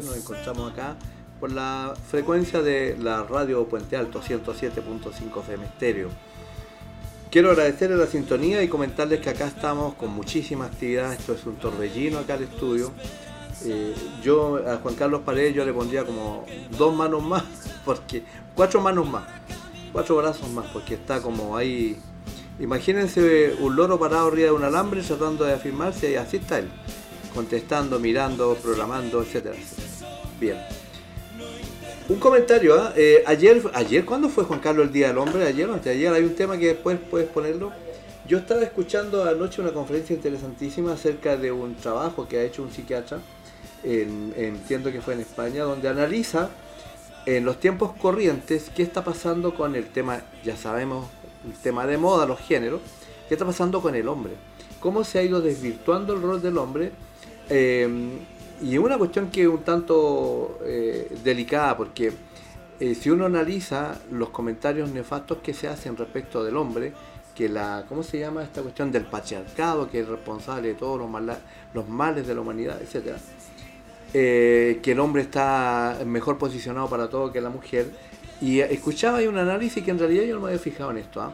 Nos encontramos acá por la frecuencia de la radio Puente Alto 107.5 FM Estéreo. Quiero agradecerle la sintonía y comentarles que acá estamos con muchísima actividad. Esto es un torbellino acá al estudio. Eh, yo a Juan Carlos Paredes yo le pondría como dos manos más, porque cuatro manos más, cuatro brazos más, porque está como ahí. Imagínense un loro parado arriba de un alambre tratando de afirmarse y así está él contestando, mirando, programando, etcétera. Bien. Un comentario, ¿ah? eh, ayer, ayer, ¿cuándo fue Juan Carlos el Día del Hombre? Ayer o ayer hay un tema que después puedes ponerlo. Yo estaba escuchando anoche una conferencia interesantísima acerca de un trabajo que ha hecho un psiquiatra, entiendo que fue en España, donde analiza en los tiempos corrientes qué está pasando con el tema, ya sabemos, el tema de moda, los géneros, qué está pasando con el hombre, cómo se ha ido desvirtuando el rol del hombre Em, y es una cuestión que es un tanto eh, delicada porque eh, si uno analiza los comentarios nefastos que se hacen respecto del hombre, que la, ¿cómo se llama esta cuestión del patriarcado, que es responsable de todos los, los males de la humanidad, etcétera? Eh, que el hombre está mejor posicionado para todo que la mujer. Y escuchaba ahí un análisis que en realidad yo no me había fijado en esto. ¿ah?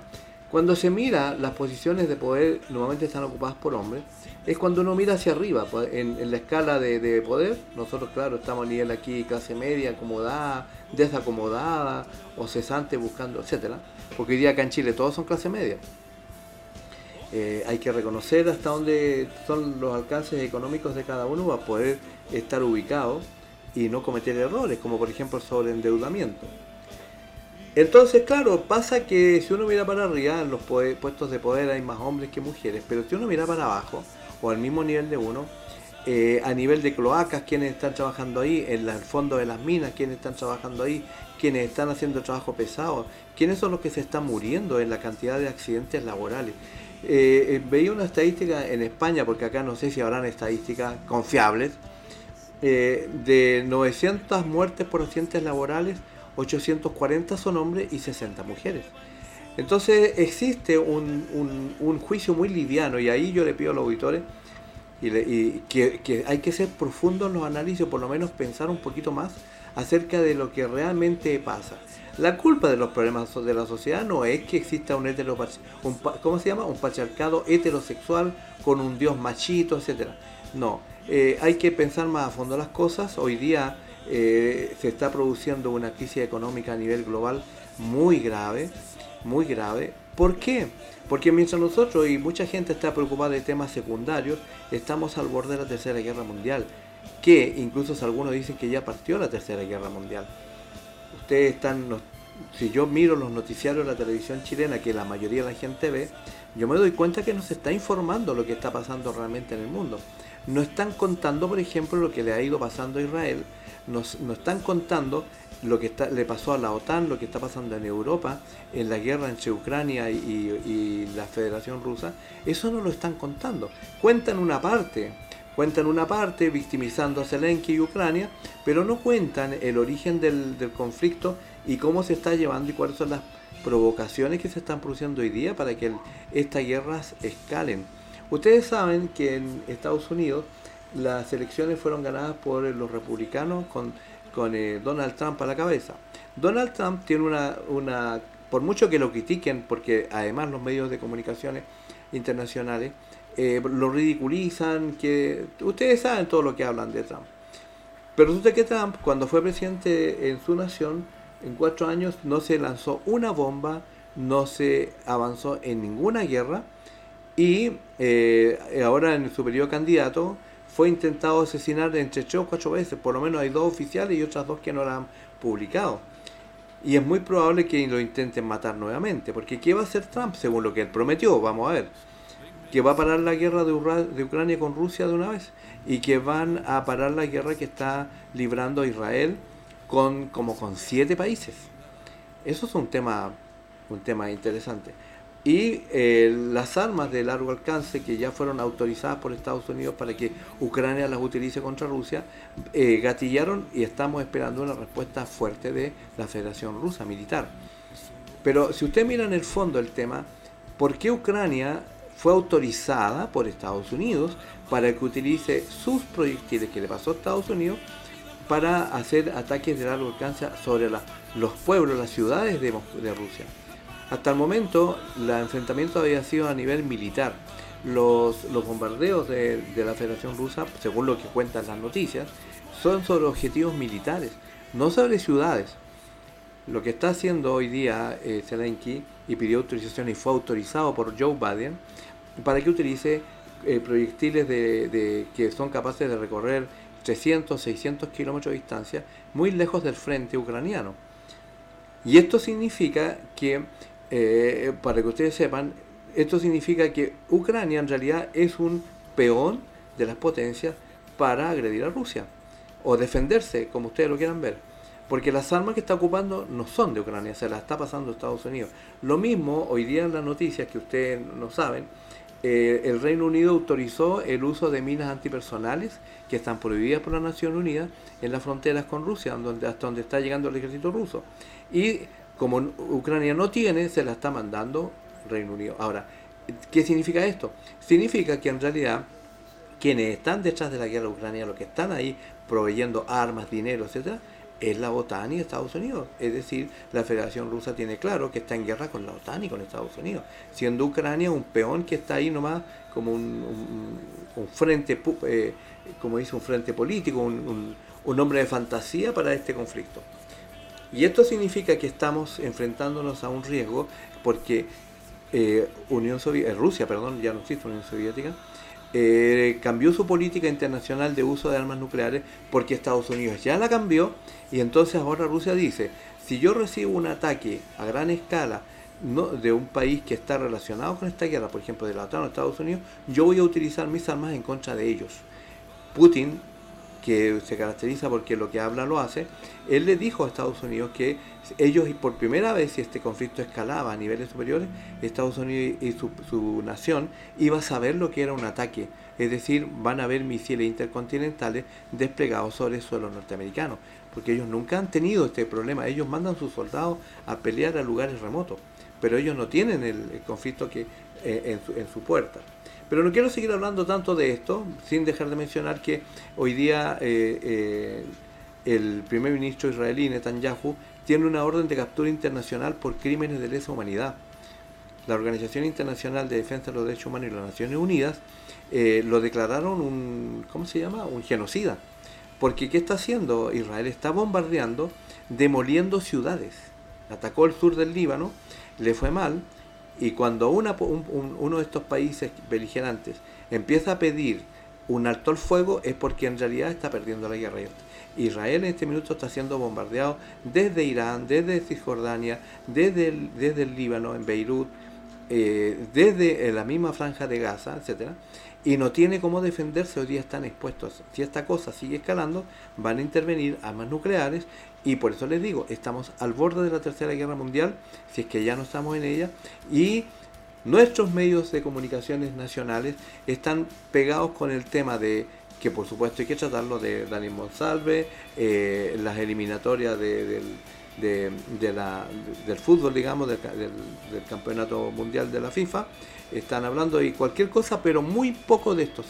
Cuando se mira, las posiciones de poder normalmente están ocupadas por hombres, es cuando uno mira hacia arriba, pues, en, la escala de, poder, nosotros claro estamos a nivel aquí clase media, acomodada, desacomodada, o cesante buscando, etcétera, porque hoy día acá en Chile todos son clase media. Eh, hay que reconocer hasta dónde son los alcances económicos de cada uno para poder estar ubicado y no cometer errores, como por ejemplo el sobreendeudamiento. Entonces, claro, pasa que si uno mira para arriba, en los puestos de poder hay más hombres que mujeres, pero si uno mira para abajo, o al mismo nivel de uno, eh, a nivel de cloacas, quienes están trabajando ahí, en el fondo de las minas, quienes están trabajando ahí, quienes están haciendo trabajo pesado, quienes son los que se están muriendo en la cantidad de accidentes laborales. Eh, eh, veía una estadística en España, porque acá no sé si habrán estadísticas confiables, de 900 muertes por accidentes laborales, 840 son hombres y 60 mujeres. Entonces existe un, juicio muy liviano y ahí yo le pido a los auditores y, que, hay que ser profundo en los análisis, por lo menos pensar un poquito más acerca de lo que realmente pasa. La culpa de los problemas de la sociedad no es que exista un, un ¿cómo se llama? un patriarcado heterosexual con un dios machito, etc. No, eh, hay que pensar más a fondo las cosas. Hoy día eh, se está produciendo una crisis económica a nivel global muy grave muy grave. ¿Por qué? Porque mientras nosotros y mucha gente está preocupada de temas secundarios, estamos al borde de la Tercera Guerra Mundial, que incluso algunos dicen que ya partió la Tercera Guerra Mundial. Ustedes están, si yo miro los noticiarios de la televisión chilena, que la mayoría de la gente ve, yo me doy cuenta que nos está informando lo que está pasando realmente en el mundo. No están contando, por ejemplo, lo que le ha ido pasando a Israel, nos, nos están contando lo que le pasó a la OTAN, lo que está pasando en Europa, en la guerra entre Ucrania y, la Federación Rusa, eso no lo están contando. Cuentan una parte, cuentan una parte victimizando a Zelensky y Ucrania, pero no cuentan el origen del, conflicto y cómo se está llevando y cuáles son las provocaciones que se están produciendo hoy día para que estas guerras escalen. Ustedes saben que en Estados Unidos las elecciones fueron ganadas por los republicanos con con eh, Donald Trump a la cabeza. Donald Trump tiene una, una, por mucho que lo critiquen, porque además los medios de comunicaciones internacionales eh, lo ridiculizan, que ustedes saben todo lo que hablan de Trump. Pero resulta que Trump, cuando fue presidente en su nación, en cuatro años no se lanzó una bomba, no se avanzó en ninguna guerra y eh, ahora en su periodo candidato fue intentado asesinar entre tres o cuatro veces, por lo menos hay dos oficiales y otras dos que no la han publicado. Y es muy probable que lo intenten matar nuevamente, porque ¿qué va a hacer Trump según lo que él prometió? Vamos a ver. Que va a parar la guerra de, Ucrania con Rusia de una vez y que van a parar la guerra que está librando Israel con como con siete países. Eso es un tema, un tema interesante y eh, las armas de largo alcance que ya fueron autorizadas por Estados Unidos para que Ucrania las utilice contra Rusia, eh, gatillaron y estamos esperando una respuesta fuerte de la Federación Rusa militar. Pero si usted mira en el fondo el tema, ¿por qué Ucrania fue autorizada por Estados Unidos para que utilice sus proyectiles que le pasó a Estados Unidos para hacer ataques de largo alcance sobre los pueblos, las ciudades de, Rusia. Hasta el momento, el enfrentamiento había sido a nivel militar. Los, bombardeos de, la Federación Rusa, según lo que cuentan las noticias, son sobre objetivos militares, no sobre ciudades. Lo que está haciendo hoy día eh, Zelensky y pidió autorización y fue autorizado por Joe Biden para que utilice eh, proyectiles de, que son capaces de recorrer 300, 600 kilómetros de distancia, muy lejos del frente ucraniano. Y esto significa que, eh, para que ustedes sepan, esto significa que Ucrania en realidad es un peón de las potencias para agredir a Rusia o defenderse, como ustedes lo quieran ver. Porque las armas que está ocupando no son de Ucrania, se las está pasando Estados Unidos. Lo mismo hoy día en las noticias que ustedes no saben, eh, el Reino Unido autorizó el uso de minas antipersonales que están prohibidas por la Nación Unida en las fronteras con Rusia, donde, hasta donde está llegando el ejército ruso. Y como Ucrania no tiene, se la está mandando Reino Unido. Ahora, ¿qué significa esto? Significa que en realidad quienes están detrás de la guerra ucraniana, los que están ahí proveyendo armas, dinero, etcétera, es la OTAN y Estados Unidos. Es decir, la Federación Rusa tiene claro que está en guerra con la OTAN y con Estados Unidos, siendo Ucrania un peón que está ahí nomás como un, frente, eh, como dice, un frente político, un, hombre de fantasía para este conflicto. Y esto significa que estamos enfrentándonos a un riesgo porque eh, Unión Soviética, eh, Rusia, perdón, ya no existe Unión Soviética, eh, cambió su política internacional de uso de armas nucleares porque Estados Unidos ya la cambió y entonces ahora Rusia dice, si yo recibo un ataque a gran escala de un país que está relacionado con esta guerra, por ejemplo de la OTAN o Estados Unidos, yo voy a utilizar mis armas en contra de ellos. Putin que se caracteriza porque lo que habla lo hace, él le dijo a Estados Unidos que ellos, por primera vez, si este conflicto escalaba a niveles superiores, Estados Unidos y su, nación iba a saber lo que era un ataque. Es decir, van a haber misiles intercontinentales desplegados sobre el suelo norteamericano, porque ellos nunca han tenido este problema. Ellos mandan sus soldados a pelear a lugares remotos, pero ellos no tienen el, conflicto que, eh, en su puerta. Pero no quiero seguir hablando tanto de esto, sin dejar de mencionar que hoy día eh, eh, el primer ministro israelí, Netanyahu, tiene una orden de captura internacional por crímenes de lesa humanidad. La Organización Internacional de Defensa de los Derechos Humanos y las Naciones Unidas eh, lo declararon un, ¿cómo se llama? Un genocida. Porque ¿qué está haciendo? Israel está bombardeando, demoliendo ciudades. Atacó el sur del Líbano, le fue mal, y cuando una, uno de estos países beligerantes empieza a pedir un alto al fuego es porque en realidad está perdiendo la guerra. Israel en este minuto está siendo bombardeado desde Irán, desde Cisjordania, desde el, Líbano, en Beirut, eh, desde la misma franja de Gaza, etcétera, y no tiene cómo defenderse, hoy día están expuestos. Si esta cosa sigue escalando, van a intervenir armas nucleares y por eso les digo, estamos al borde de la Tercera Guerra Mundial, si es que ya no estamos en ella, y nuestros medios de comunicaciones nacionales están pegados con el tema de que por supuesto hay que tratarlo de Daniel Monsalve, eh, las eliminatorias del, del fútbol, digamos, del, del, campeonato mundial de la FIFA, están hablando de cualquier cosa, pero muy poco de estos.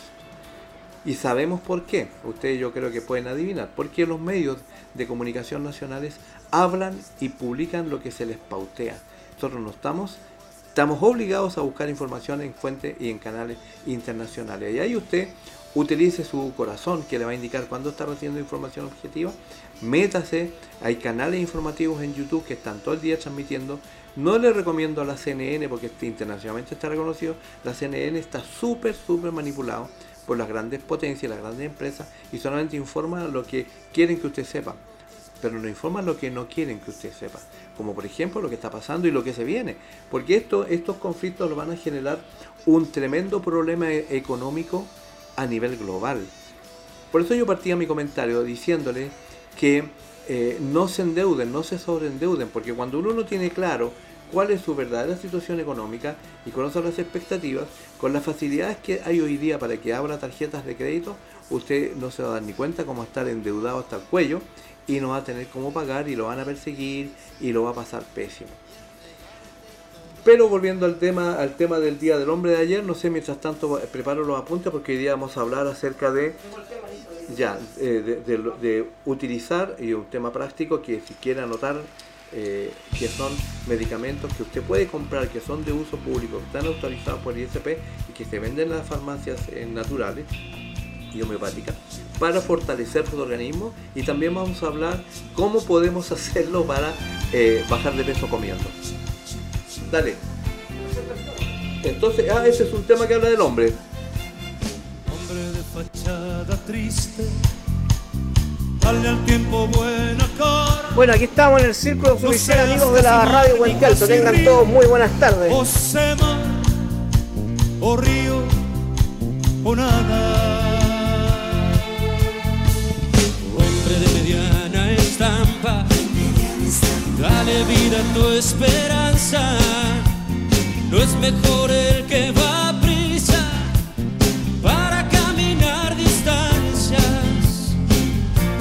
Y sabemos por qué. Ustedes yo creo que pueden adivinar. Porque los medios de comunicación nacionales hablan y publican lo que se les pautea. Nosotros no estamos, estamos obligados a buscar información en fuentes y en canales internacionales. Y ahí usted utilice su corazón que le va a indicar cuándo está recibiendo información objetiva. Métase, hay canales informativos en YouTube que están todo el día transmitiendo. No le recomiendo a la CNN porque internacionalmente está reconocido. La CNN está súper, súper manipulado por las grandes potencias, las grandes empresas, y solamente informa lo que quieren que usted sepa, pero no informa lo que no quieren que usted sepa, como por ejemplo lo que está pasando y lo que se viene, porque esto, estos conflictos van a generar un tremendo problema e-, económico a nivel global. Por eso yo partía mi comentario diciéndole que eh, no se endeuden, no se sobreendeuden, porque cuando uno no tiene claro cuál es su verdadera situación económica y conoce las expectativas, con las facilidades que hay hoy día para que abra tarjetas de crédito, usted no se va a dar ni cuenta cómo estar endeudado hasta el cuello y no va a tener cómo pagar y lo van a perseguir y lo va a pasar pésimo. Pero volviendo al tema, al tema del Día del Hombre de ayer, no sé, mientras tanto preparo los apuntes porque hoy día vamos a hablar acerca de ya, eh, de, utilizar, y un tema práctico que si quiere anotar, eh, que son medicamentos que usted puede comprar, que son de uso público, que están autorizados por ISP y que se venden en las farmacias eh, naturales y homeopáticas para fortalecer su organismo y también vamos a hablar cómo podemos hacerlo para bajar de peso comiendo. Dale. Entonces, ah, ese es un tema que habla del hombre. Triste. Dale al tiempo buena cara. Bueno, aquí estamos en el círculo oficial, amigos de la radio Huencal. Tengan todos muy buenas tardes. O sema, o río, o nada. Hombre de mediana estampa Dale vida a tu esperanza. No es mejor el que va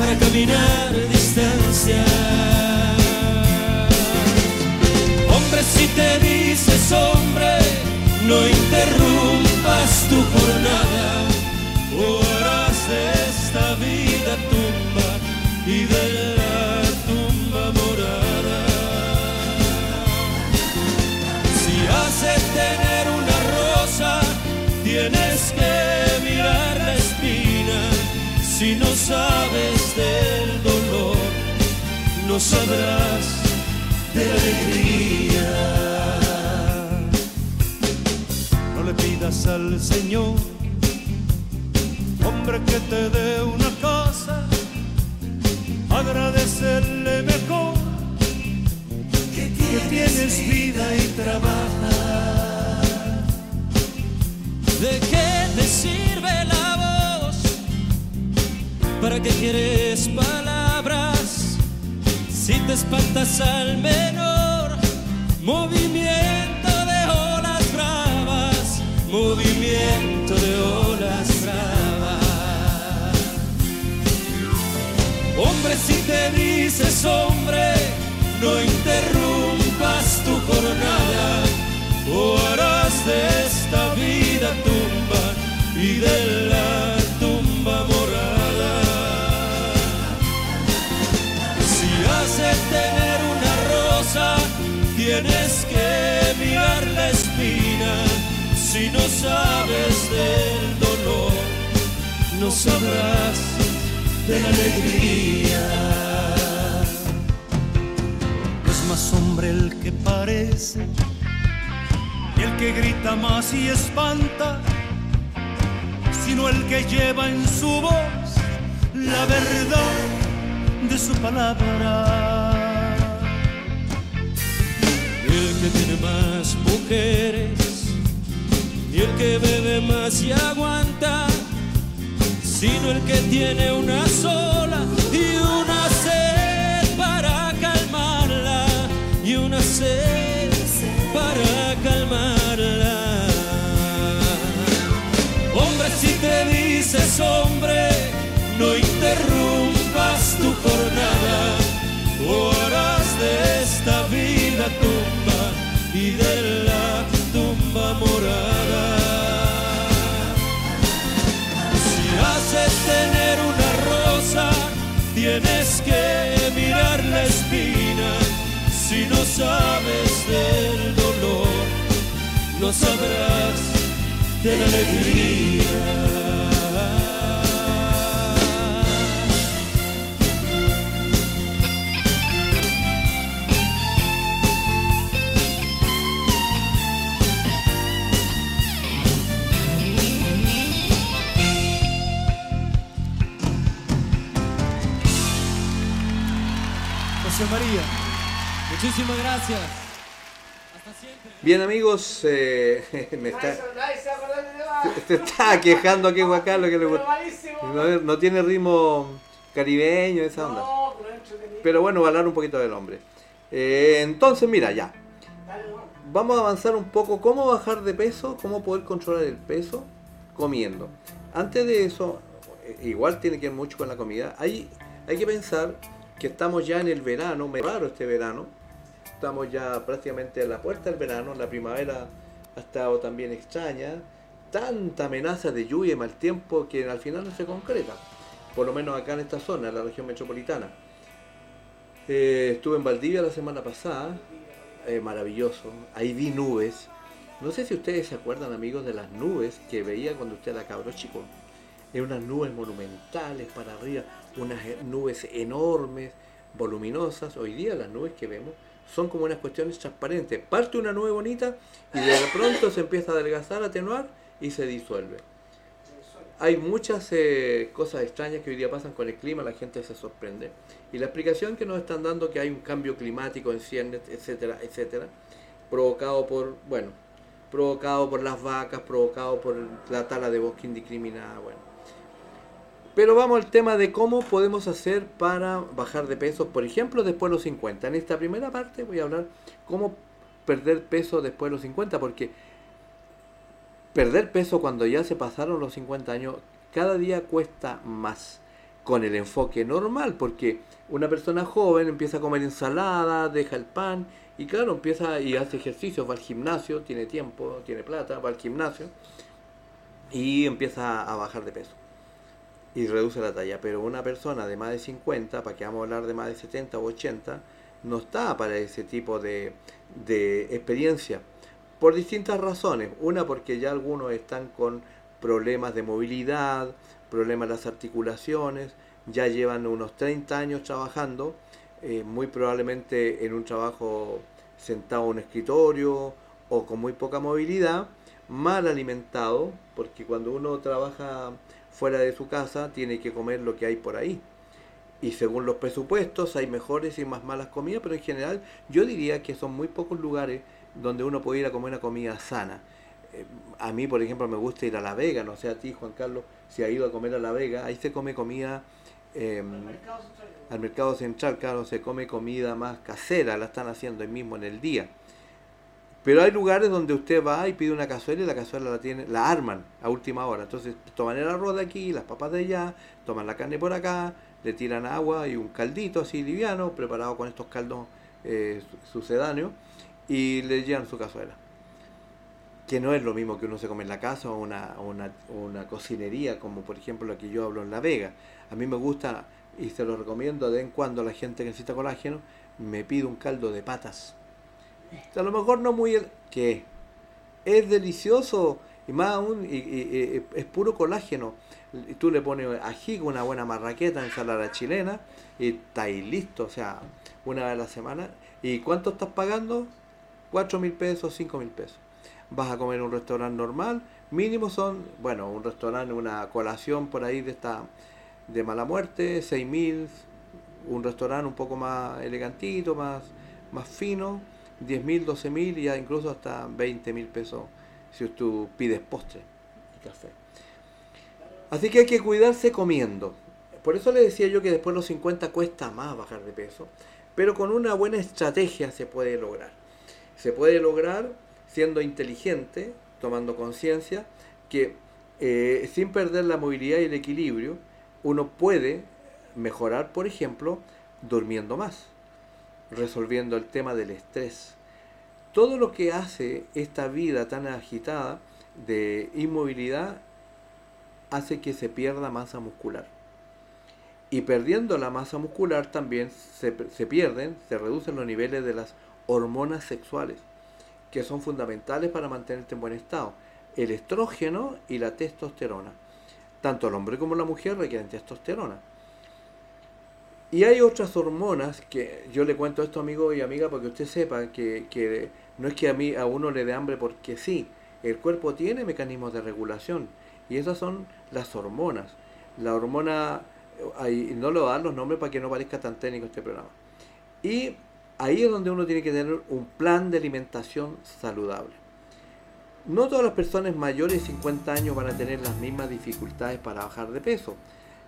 para caminar distancias. Hombre, si te dices hombre, no interrumpas tu jornada o harás de esta vida tumba y de Si no sabes del dolor, no sabrás de la alegría. No le pidas al Señor, hombre, que te dé una cosa, agradecerle mejor que tienes vida y trabajas. ¿De qué voz? ¿Para qué quieres palabras? Si te espantas al menor movimiento de olas bravas, movimiento de olas bravas. Hombre, si te dices hombre, no interrumpas tu jornada o harás de esta vida tumba y de no sabrás de la alegría más hombre el que parece y el que grita más y espanta, sino el que lleva en su voz la verdad de su palabra. El que tiene más mujeres y el que bebe más y aguanta, sino el que tiene una sola y una una sed para calmarla. Hombre, si te dices hombre, no interrumpas tu jornada, o harás de esta vida tumba y de la tumba morada. Tener una rosa, tienes que mirar la espina si no sabes del dolor, no sabrás de la alegría. Muchísimas gracias. Hasta siempre. Bien amigos, eh, me está, se está quejando aquí Juan Carlos que le no, no, tiene ritmo caribeño esa onda. Pero bueno, va a hablar un poquito del hombre. Eh, entonces mira ya. Vamos a avanzar un poco cómo bajar de peso, cómo poder controlar el peso comiendo. Antes de eso, eh, igual tiene que ver mucho con la comida. Hay, hay que pensar que estamos ya en el verano, me raro este verano, estamos ya prácticamente a la puerta del verano, la primavera ha estado también extraña, tanta amenaza de lluvia y mal tiempo que al final no se concreta, por lo menos acá en esta zona, en la región metropolitana. Eh, estuve en Valdivia la semana pasada, eh, maravilloso, ahí vi nubes. No sé si ustedes se acuerdan amigos de las nubes que veía cuando usted era cabro chico. Eran unas nubes monumentales para arriba, unas nubes enormes, voluminosas. Hoy día las nubes que vemos son como unas cuestiones transparentes. Parte una nube bonita y de pronto se empieza a adelgazar, atenuar y se disuelve. Hay muchas eh, cosas extrañas que hoy día pasan con el clima, la gente se sorprende. Y la explicación que nos están dando que hay un cambio climático en ciernes, etcétera, etcétera, provocado por, bueno, provocado por las vacas, provocado por la tala de bosque indiscriminada, bueno. Pero vamos al tema de cómo podemos hacer para bajar de peso, por ejemplo, después de los 50. En esta primera parte voy a hablar cómo perder peso después de los 50, porque perder peso cuando ya se pasaron los 50 años cada día cuesta más con el enfoque normal, porque una persona joven empieza a comer ensalada, deja el pan y claro, empieza y hace ejercicio, va al gimnasio, tiene tiempo, tiene plata, va al gimnasio y empieza a bajar de peso y reduce la talla. Pero una persona de más de 50, para que vamos a hablar de más de 70 o 80, no está para ese tipo de, de experiencia. Por distintas razones. Una porque ya algunos están con problemas de movilidad, problemas de las articulaciones, ya llevan unos 30 años trabajando, eh, muy probablemente en un trabajo sentado en un escritorio o con muy poca movilidad, mal alimentado, porque cuando uno trabaja fuera de su casa tiene que comer lo que hay por ahí. Y según los presupuestos hay mejores y más malas comidas, pero en general yo diría que son muy pocos lugares donde uno puede ir a comer una comida sana. Eh, a mí, por ejemplo, me gusta ir a La Vega, no sé a ti, Juan Carlos, si ha ido a comer a La Vega, ahí se come comida... Eh, al mercado central, claro, se come comida más casera, la están haciendo ahí mismo en el día. Pero hay lugares donde usted va y pide una cazuela y la cazuela la tiene, la arman a última hora. Entonces toman el arroz de aquí, las papas de allá, toman la carne por acá, le tiran agua y un caldito así liviano, preparado con estos caldos eh, sucedáneos, y le llevan su cazuela. Que no es lo mismo que uno se come en la casa o una, una, una cocinería, como por ejemplo la que yo hablo en La Vega. A mí me gusta, y se lo recomiendo de vez en cuando a la gente que necesita colágeno, me pide un caldo de patas a lo mejor no muy... que Es delicioso y más aún y, es puro colágeno. Y tú le pones ají con una buena marraqueta, ensalada chilena y está ahí listo, o sea, una vez a la semana. ¿Y cuánto estás pagando? Cuatro mil pesos, cinco mil pesos. Vas a comer en un restaurante normal, mínimo son, bueno, un restaurante, una colación por ahí de esta de mala muerte, seis mil, un restaurante un poco más elegantito, más, más fino, 10 mil, 12 mil y incluso hasta 20 mil pesos si tú pides postre y café. Así que hay que cuidarse comiendo. Por eso le decía yo que después de los 50 cuesta más bajar de peso, pero con una buena estrategia se puede lograr. Se puede lograr siendo inteligente, tomando conciencia, que eh, sin perder la movilidad y el equilibrio, uno puede mejorar, por ejemplo, durmiendo más resolviendo el tema del estrés. Todo lo que hace esta vida tan agitada de inmovilidad hace que se pierda masa muscular. Y perdiendo la masa muscular también se, se pierden, se reducen los niveles de las hormonas sexuales, que son fundamentales para mantenerte en buen estado. El estrógeno y la testosterona. Tanto el hombre como la mujer requieren testosterona. Y hay otras hormonas que yo le cuento esto amigo y amiga para que usted sepa que, no es que a mí a uno le dé hambre porque sí, el cuerpo tiene mecanismos de regulación y esas son las hormonas. La hormona, ahí, no a dar los nombres para que no parezca tan técnico este programa. Y ahí es donde uno tiene que tener un plan de alimentación saludable. No todas las personas mayores de 50 años van a tener las mismas dificultades para bajar de peso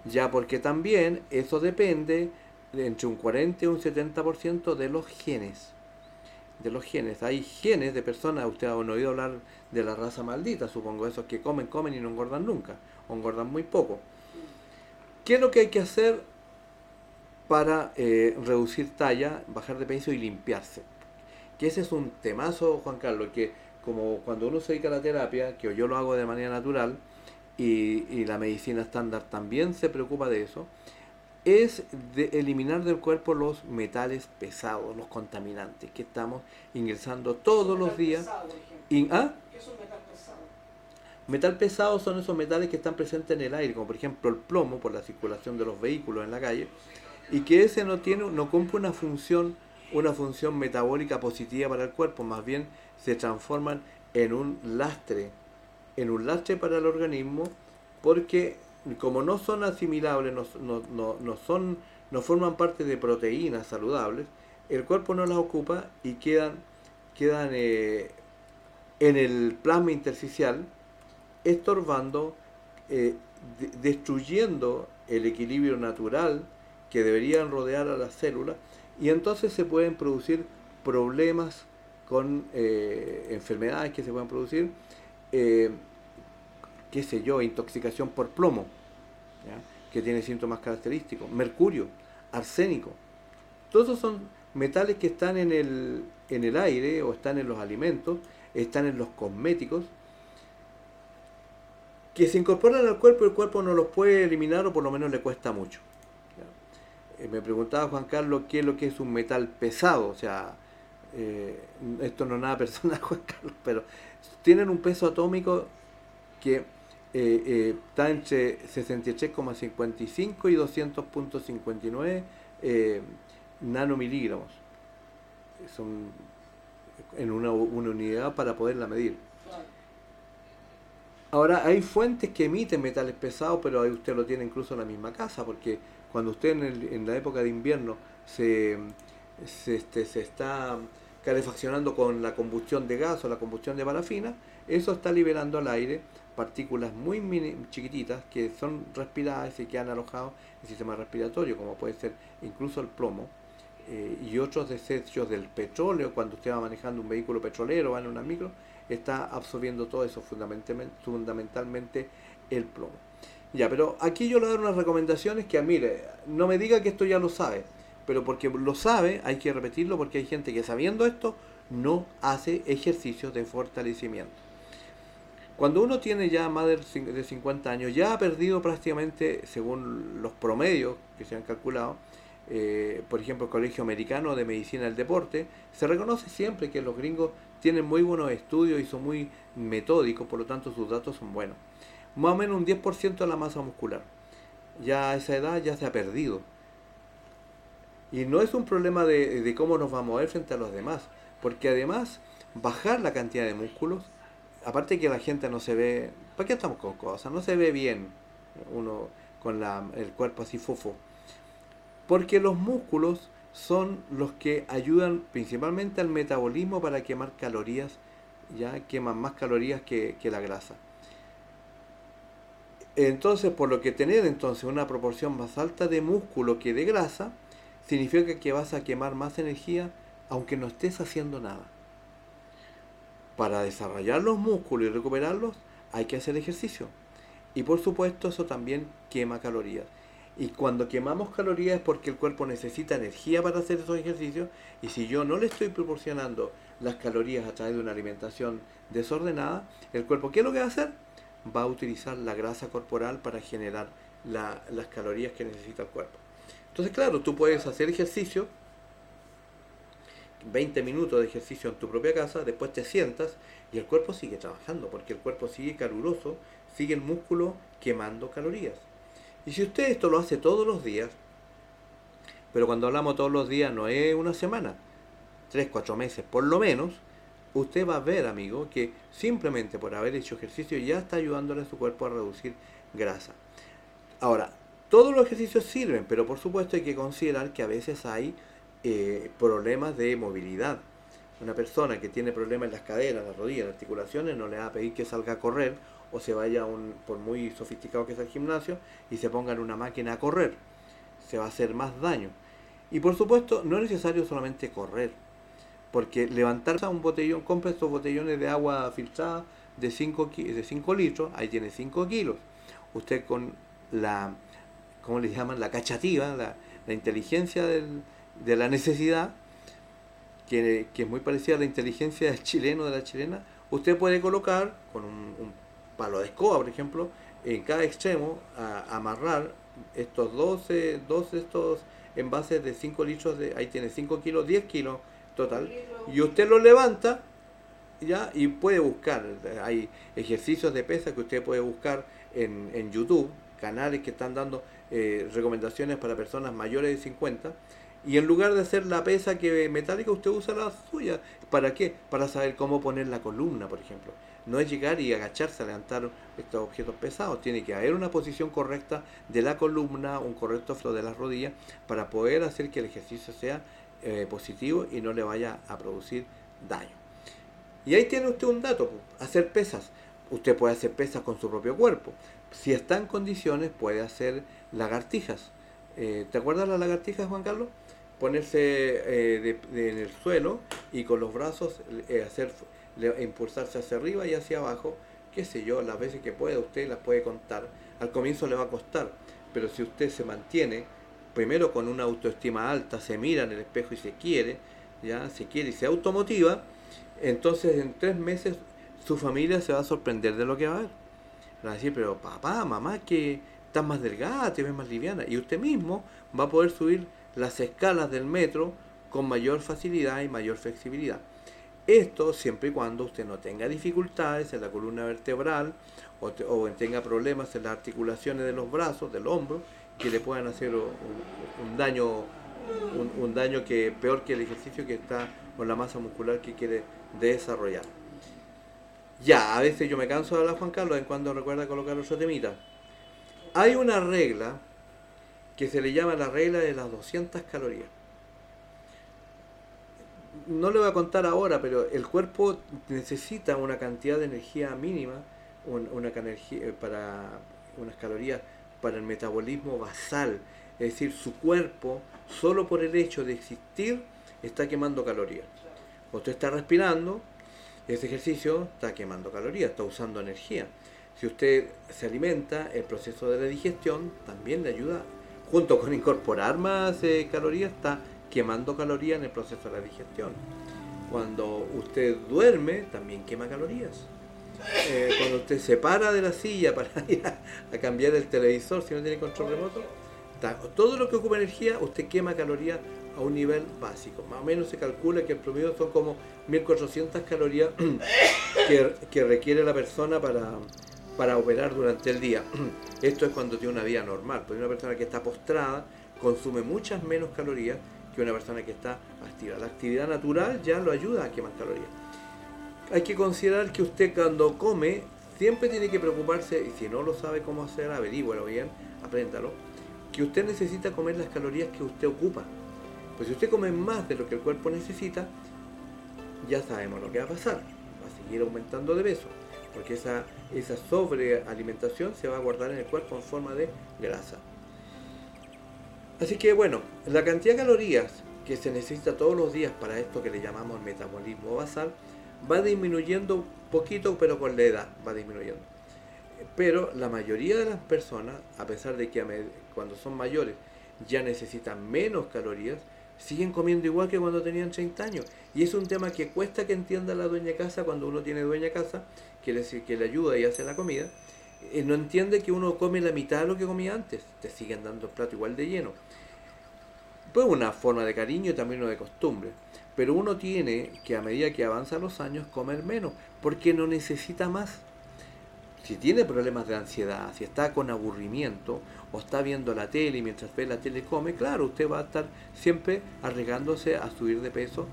ya porque también eso depende de entre un 40 y un 70% de los genes. De los genes. Hay genes de personas, usted ha oído hablar de la raza maldita, supongo, esos que comen, comen y no engordan nunca, o engordan muy poco. ¿Qué es lo que hay que hacer para eh, reducir talla, bajar de peso y limpiarse? que ese es un temazo, Juan Carlos, que como cuando uno se dedica a la terapia, que yo lo hago de manera natural, y, y la medicina estándar también se preocupa de eso, es de eliminar del cuerpo los metales pesados, los contaminantes que estamos ingresando todos los días. ¿Ah? ¿Qué es un metal pesado? Metal pesado son esos metales que están presentes en el aire, como por ejemplo el plomo por la circulación de los vehículos en la calle, y que ese no tiene, no cumple una función, una función metabólica positiva para el cuerpo, más bien se transforman en un lastre, en un lastre para el organismo, porque como no son asimilables, no, no, son, no forman parte de proteínas saludables, el cuerpo no las ocupa y quedan, quedan eh, en el plasma intersticial estorbando, eh, destruyendo el equilibrio natural que deberían rodear a las células y entonces se pueden producir problemas con eh, enfermedades que se pueden producir qué sé yo, intoxicación por plomo, que tiene síntomas característicos, mercurio, arsénico. Todos esos son metales que están en el, en el aire o están en los alimentos, están en los cosméticos, que se incorporan al cuerpo y el cuerpo no los puede eliminar o por lo menos le cuesta mucho. Eh, me preguntaba Juan Carlos qué es lo que es un metal pesado, o sea, eh, esto no es nada personal Juan Carlos, pero tienen un peso atómico que eh, eh, está entre 63,55 y 200.59 eh, nanomiligramos. Son en una, unidad para poderla medir. Ahora, hay fuentes que emiten metales pesados, pero ahí usted lo tiene incluso en la misma casa, porque cuando usted en, la época de invierno se, se, este, se está calefaccionando con la combustión de gas o la combustión de parafina, eso está liberando al aire partículas muy chiquititas que son respiradas y quedan alojados en el sistema respiratorio, como puede ser incluso el plomo eh, y otros desechos del petróleo, cuando usted va manejando un vehículo petrolero, va en una micro, está absorbiendo todo eso, fundamentalmente, fundamentalmente el plomo. Ya, pero aquí yo le doy unas recomendaciones que, mire, no me diga que esto ya lo sabe, pero porque lo sabe hay que repetirlo porque hay gente que sabiendo esto no hace ejercicios de fortalecimiento. Cuando uno tiene ya más de 50 años, ya ha perdido prácticamente, según los promedios que se han calculado, eh, por ejemplo, el Colegio Americano de Medicina del Deporte, se reconoce siempre que los gringos tienen muy buenos estudios y son muy metódicos, por lo tanto sus datos son buenos. Más o menos un 10% de la masa muscular. Ya a esa edad ya se ha perdido. Y no es un problema de, cómo nos vamos a ver frente a los demás, porque además bajar la cantidad de músculos aparte que la gente no se ve, ¿para qué estamos con cosas? No se ve bien uno con el cuerpo así fofo. Porque los músculos son los que ayudan principalmente al metabolismo para quemar calorías, ya queman más calorías que, que la grasa. Entonces, por lo que tener entonces una proporción más alta de músculo que de grasa, significa que vas a quemar más energía aunque no estés haciendo nada para desarrollar los músculos y recuperarlos hay que hacer ejercicio. Y por supuesto eso también quema calorías. Y cuando quemamos calorías es porque el cuerpo necesita energía para hacer esos ejercicios. Y si yo no le estoy proporcionando las calorías a través de una alimentación desordenada, el cuerpo, ¿qué es lo que va a hacer? Va a utilizar la grasa corporal para generar las calorías que necesita el cuerpo. Entonces, claro, tú puedes hacer ejercicio 20 minutos de ejercicio en tu propia casa, después te sientas y el cuerpo sigue trabajando, porque el cuerpo sigue caluroso, sigue el músculo quemando calorías. Y si usted esto lo hace todos los días, pero cuando hablamos todos los días no es una semana, 3, 4 meses por lo menos, usted va a ver, amigo, que simplemente por haber hecho ejercicio ya está ayudándole a su cuerpo a reducir grasa. Ahora, todos los ejercicios sirven, pero por supuesto hay que considerar que a veces hay eh, problemas de movilidad. Una persona que tiene problemas en las caderas, las rodillas, las articulaciones, no le va a pedir que salga a correr o se vaya, un, por muy sofisticado que sea el gimnasio, y se ponga en una máquina a correr. Se va a hacer más daño. Y por supuesto, no es necesario solamente correr, porque levantarse a un botellón, compra estos botellones de agua filtrada de 5, de 5 litros, ahí tiene 5 kilos. Usted con la, ¿cómo le llaman? La cachativa, la, la inteligencia del, de la necesidad, que, es muy parecida a la inteligencia del chileno, de la chilena, usted puede colocar con un, palo de escoba, por ejemplo, en cada extremo, a, amarrar estos 12, 12 estos envases de 5 litros, de, ahí tiene 5 kilos, 10 kilos total, y usted lo levanta ya y puede buscar, hay ejercicios de pesa que usted puede buscar en, en YouTube, canales que están dando eh, recomendaciones para personas mayores de 50, y en lugar de hacer la pesa que metálica, usted usa la suya. ¿Para qué? Para saber cómo poner la columna, por ejemplo. No es llegar y agacharse a levantar estos objetos pesados. Tiene que haber una posición correcta de la columna, un correcto flow de las rodillas, para poder hacer que el ejercicio sea eh, positivo y no le vaya a producir daño. Y ahí tiene usted un dato, hacer pesas. Usted puede hacer pesas con su propio cuerpo. Si está en condiciones, puede hacer lagartijas. Eh, ¿Te acuerdas las lagartijas, Juan Carlos? ponerse eh, en el suelo y con los brazos eh, hacer impulsarse hacia arriba y hacia abajo, qué sé yo, las veces que pueda usted las puede contar. Al comienzo le va a costar, pero si usted se mantiene primero con una autoestima alta, se mira en el espejo y se quiere, ya se quiere y se automotiva, entonces en tres meses su familia se va a sorprender de lo que va a ver. Va a decir, pero papá, mamá, que estás más delgada, te ves más liviana. Y usted mismo va a poder subir las escalas del metro con mayor facilidad y mayor flexibilidad. Esto siempre y cuando usted no tenga dificultades en la columna vertebral o, tenga problemas en las articulaciones de los brazos, del hombro, que le puedan hacer un, daño un, daño que peor que el ejercicio que está con la masa muscular que quiere desarrollar. Ya, a veces yo me canso de hablar Juan Carlos en cuando recuerda colocar los temita. Hay una regla que se le llama la regla de las 200 calorías. No le voy a contar ahora, pero el cuerpo necesita una cantidad de energía mínima, una, energía eh, para unas calorías para el metabolismo basal. Es decir, su cuerpo, solo por el hecho de existir, está quemando calorías. Usted está respirando, ese ejercicio está quemando calorías, está usando energía. Si usted se alimenta, el proceso de la digestión también le ayuda junto con incorporar más eh, calorías, está quemando calorías en el proceso de la digestión. Cuando usted duerme, también quema calorías. Eh, cuando usted se para de la silla para ir a, cambiar el televisor, si no tiene control remoto, todo lo que ocupa energía, usted quema calorías a un nivel básico. Más o menos se calcula que el promedio son como 1400 calorías que, requiere la persona para, para operar durante el día. Esto es cuando tiene una vida normal, porque una persona que está postrada consume muchas menos calorías que una persona que está activa. La actividad natural ya lo ayuda a quemar calorías. Hay que considerar que usted cuando come siempre tiene que preocuparse, y si no lo sabe cómo hacer, averígüelo bien, apréndalo, que usted necesita comer las calorías que usted ocupa. Pues si usted come más de lo que el cuerpo necesita, ya sabemos lo que va a pasar. Va a seguir aumentando de peso porque esa, esa sobrealimentación se va a guardar en el cuerpo en forma de grasa. Así que bueno, la cantidad de calorías que se necesita todos los días para esto que le llamamos metabolismo basal va disminuyendo poquito, pero con la edad va disminuyendo. Pero la mayoría de las personas, a pesar de que cuando son mayores ya necesitan menos calorías, siguen comiendo igual que cuando tenían 30 años. Y es un tema que cuesta que entienda la dueña casa cuando uno tiene dueña casa que le, que le ayuda y hace la comida, eh, no entiende que uno come la mitad de lo que comía antes. Te siguen dando el plato igual de lleno. Pues una forma de cariño y también una de costumbre. Pero uno tiene que a medida que avanzan los años comer menos, porque no necesita más. Si tiene problemas de ansiedad, si está con aburrimiento o está viendo la tele y mientras ve la tele come, claro, usted va a estar siempre arriesgándose a subir de peso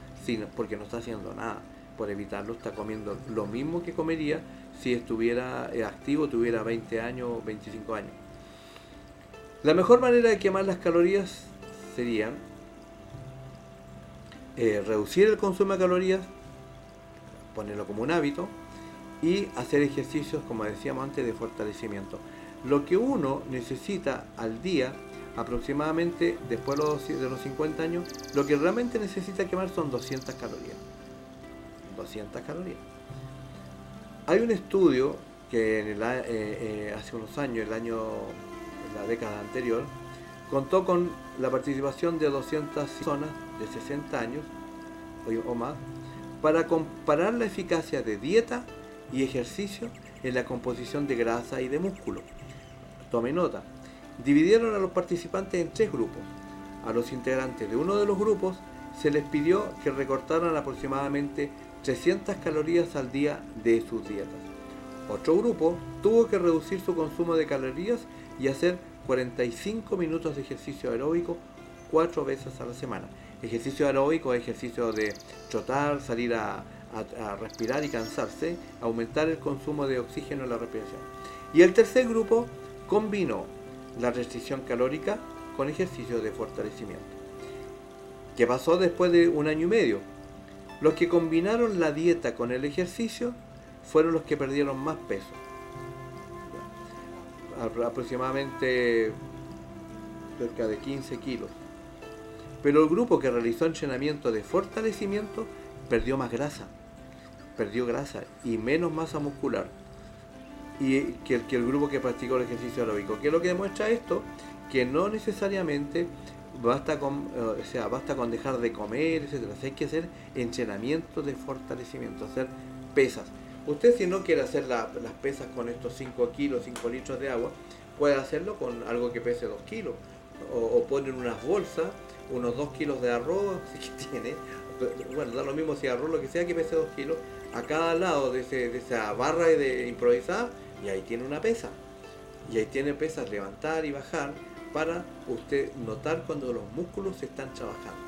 porque no está haciendo nada por evitarlo, está comiendo lo mismo que comería si estuviera eh, activo, tuviera 20 años, 25 años. La mejor manera de quemar las calorías sería eh, reducir el consumo de calorías, ponerlo como un hábito y hacer ejercicios, como decíamos antes, de fortalecimiento. Lo que uno necesita al día, aproximadamente después de los 50 años, lo que realmente necesita quemar son 200 calorías. 200 calorías. Hay un estudio que en eh, eh, hace unos años, el año, la década anterior, contó con la participación de 200 personas de 60 años o más para comparar la eficacia de dieta y ejercicio en la composición de grasa y de músculo. Tome nota. Dividieron a los participantes en tres grupos. A los integrantes de uno de los grupos se les pidió que recortaran aproximadamente 300 calorías al día de sus dietas. Otro grupo tuvo que reducir su consumo de calorías y hacer 45 minutos de ejercicio aeróbico cuatro veces a la semana. Ejercicio aeróbico ejercicio de trotar, salir a, a, respirar y cansarse, aumentar el consumo de oxígeno en la respiración. Y el tercer grupo combinó la restricción calórica con ejercicio de fortalecimiento. ¿Qué pasó después de un año y medio? Los que combinaron la dieta con el ejercicio fueron los que perdieron más peso. Aproximadamente cerca de 15 kilos. Pero el grupo que realizó entrenamiento de fortalecimiento perdió más grasa perdió grasa y menos masa muscular y que el, grupo que practicó el ejercicio aeróbico. ¿Qué es lo que demuestra esto? Que no necesariamente basta con, eh, o sea, basta con dejar de comer, etcétera. hay que hacer entrenamiento de fortalecimiento, hacer pesas. Usted si no quiere hacer las pesas con estos 5 kilos, 5 litros de agua, puede hacerlo con algo que pese 2 kilos. O, o unas bolsas, unos 2 kilos de arroz, que tiene, bueno, da lo mismo si arroz lo que sea que pese 2 kilos, a cada lado de, esa barra de improvisar y ahí tiene una pesa. Y ahí tiene pesas levantar y bajar para usted notar cuando los músculos se están trabajando.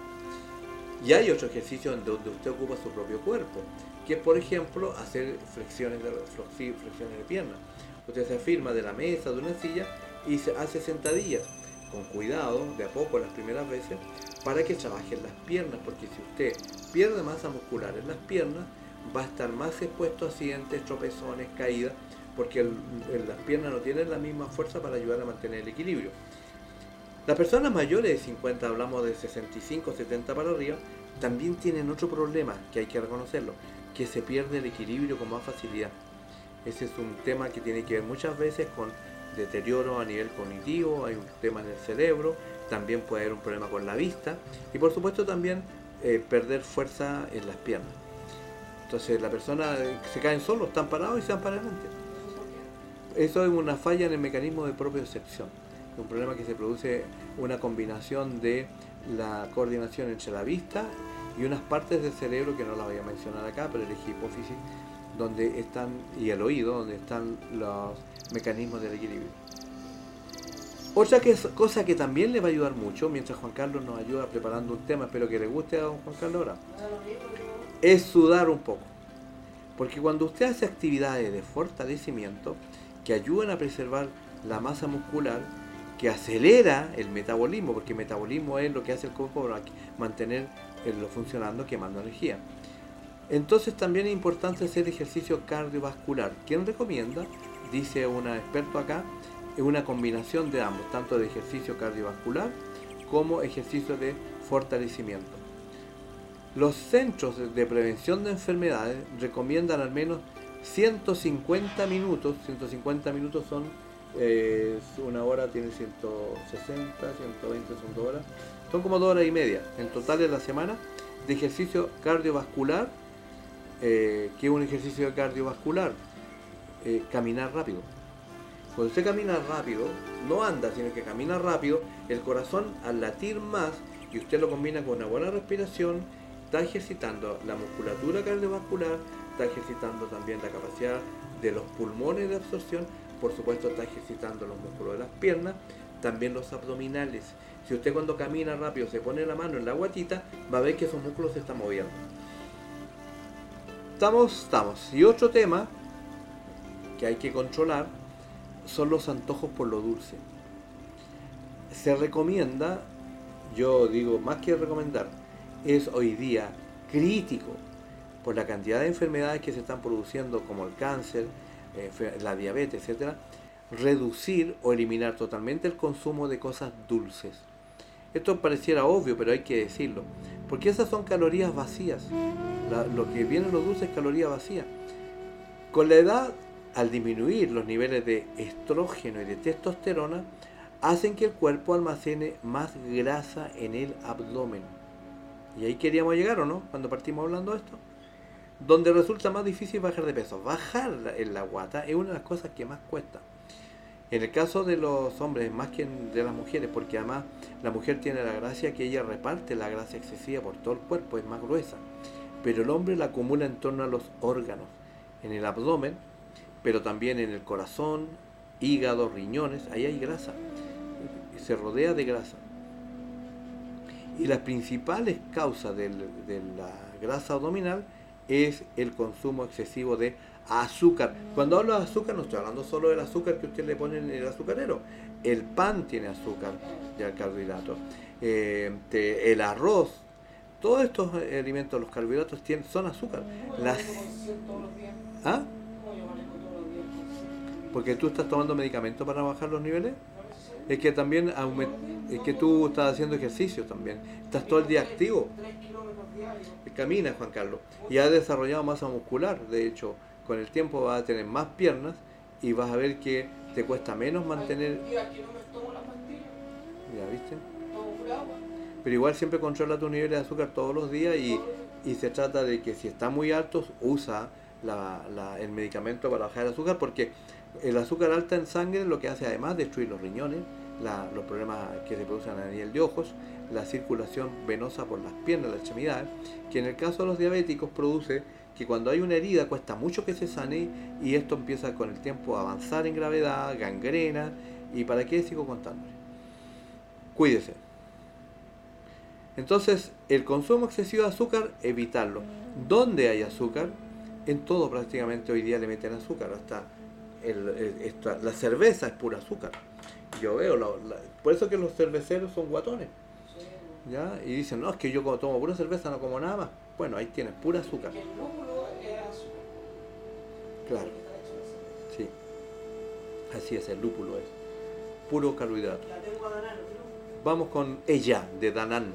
Y hay otro ejercicio donde usted ocupa su propio cuerpo, que es por ejemplo hacer flexiones de, flexiones de piernas. Usted se afirma de la mesa, de una silla y se hace sentadillas con cuidado, de a poco las primeras veces, para que trabajen las piernas, porque si usted pierde masa muscular en las piernas, va a estar más expuesto a accidentes, tropezones, caídas, porque las piernas no tienen la misma fuerza para ayudar a mantener el equilibrio. Las personas mayores de 50, hablamos de 65, 70 para arriba, también tienen otro problema que hay que reconocerlo, que se pierde el equilibrio con más facilidad. Ese es un tema que tiene que ver muchas veces con deterioro a nivel cognitivo, hay un tema en el cerebro, también puede haber un problema con la vista y por supuesto también eh, perder fuerza en las piernas. Entonces la persona se caen solos, están parados y se van para adelante. Eso es una falla en el mecanismo de propiocepción. Es un problema que se produce una combinación de la coordinación entre la vista y unas partes del cerebro que no las voy a mencionar acá, pero el hipófisis donde están y el oído donde están los mecanismos del equilibrio. Otra cosa que también le va a ayudar mucho, mientras Juan Carlos nos ayuda preparando un tema, espero que le guste a don Juan Carlos ahora es sudar un poco. Porque cuando usted hace actividades de fortalecimiento que ayudan a preservar la masa muscular, que acelera el metabolismo, porque el metabolismo es lo que hace el cuerpo para mantener lo funcionando, quemando energía. Entonces también es importante hacer ejercicio cardiovascular. ¿Quién recomienda? Dice una experto acá, es una combinación de ambos, tanto de ejercicio cardiovascular como ejercicio de fortalecimiento. Los centros de prevención de enfermedades recomiendan al menos 150 minutos, 150 minutos son eh, una hora, tiene 160, 120 son dos horas, son como dos horas y media en total en la semana de ejercicio cardiovascular, eh, que es un ejercicio cardiovascular, eh, caminar rápido. Cuando usted camina rápido, no anda, sino que camina rápido, el corazón al latir más y usted lo combina con una buena respiración, está ejercitando la musculatura cardiovascular, está ejercitando también la capacidad de los pulmones de absorción, por supuesto está ejercitando los músculos de las piernas, también los abdominales. Si usted cuando camina rápido se pone la mano en la guatita, va a ver que esos músculos se están moviendo. Estamos, estamos. Y otro tema que hay que controlar son los antojos por lo dulce. Se recomienda, yo digo más que recomendar, es hoy día crítico por la cantidad de enfermedades que se están produciendo como el cáncer, eh, la diabetes, etcétera, reducir o eliminar totalmente el consumo de cosas dulces. Esto pareciera obvio, pero hay que decirlo, porque esas son calorías vacías. lo que viene en los dulces es caloría vacía. Con la edad, al disminuir los niveles de estrógeno y de testosterona, hacen que el cuerpo almacene más grasa en el abdomen y ahí queríamos llegar o no, cuando partimos hablando de esto, donde resulta más difícil bajar de peso. Bajar en la guata es una de las cosas que más cuesta. En el caso de los hombres, más que de las mujeres, porque además la mujer tiene la gracia que ella reparte la grasa excesiva por todo el cuerpo, es más gruesa. Pero el hombre la acumula en torno a los órganos, en el abdomen, pero también en el corazón, hígado, riñones, ahí hay grasa. Se rodea de grasa. Y las principales causas de la grasa abdominal es el consumo excesivo de azúcar. Cuando hablo de azúcar no estoy hablando solo del azúcar que usted le pone en el azucarero. El pan tiene azúcar, ya el carbohidrato. Eh, el arroz, todos estos alimentos, los carbohidratos tienen, son azúcar. Las... ¿Ah? Porque tú estás tomando medicamentos para bajar los niveles. Es que también es que tú estás haciendo ejercicio también. Estás todo el día activo. Camina, Juan Carlos. Y has desarrollado masa muscular, de hecho con el tiempo vas a tener más piernas y vas a ver que te cuesta menos mantener... ¿Ya viste? Pero igual siempre controla tu nivel de azúcar todos los días y, se trata de que si está muy alto, usa el medicamento para bajar el azúcar porque el azúcar alta en sangre lo que hace además destruir los riñones, los problemas que se producen a nivel de ojos, la circulación venosa por las piernas, la extremidades, que en el caso de los diabéticos produce que cuando hay una herida cuesta mucho que se sane y esto empieza con el tiempo a avanzar en gravedad, gangrena y para qué sigo contándole. Cuídese. Entonces, el consumo excesivo de azúcar, evitarlo. ¿Dónde hay azúcar? En todo prácticamente hoy día le meten azúcar, hasta la cerveza es pura azúcar. Yo veo, por eso que los cerveceros son guatones. ¿ya? Y dicen, no, es que yo tomo pura cerveza, no como nada más. Bueno, ahí tienes pura azúcar. Claro. Sí. Así es, el lúpulo es. Puro carbohidrato. Vamos con ella, de Danán.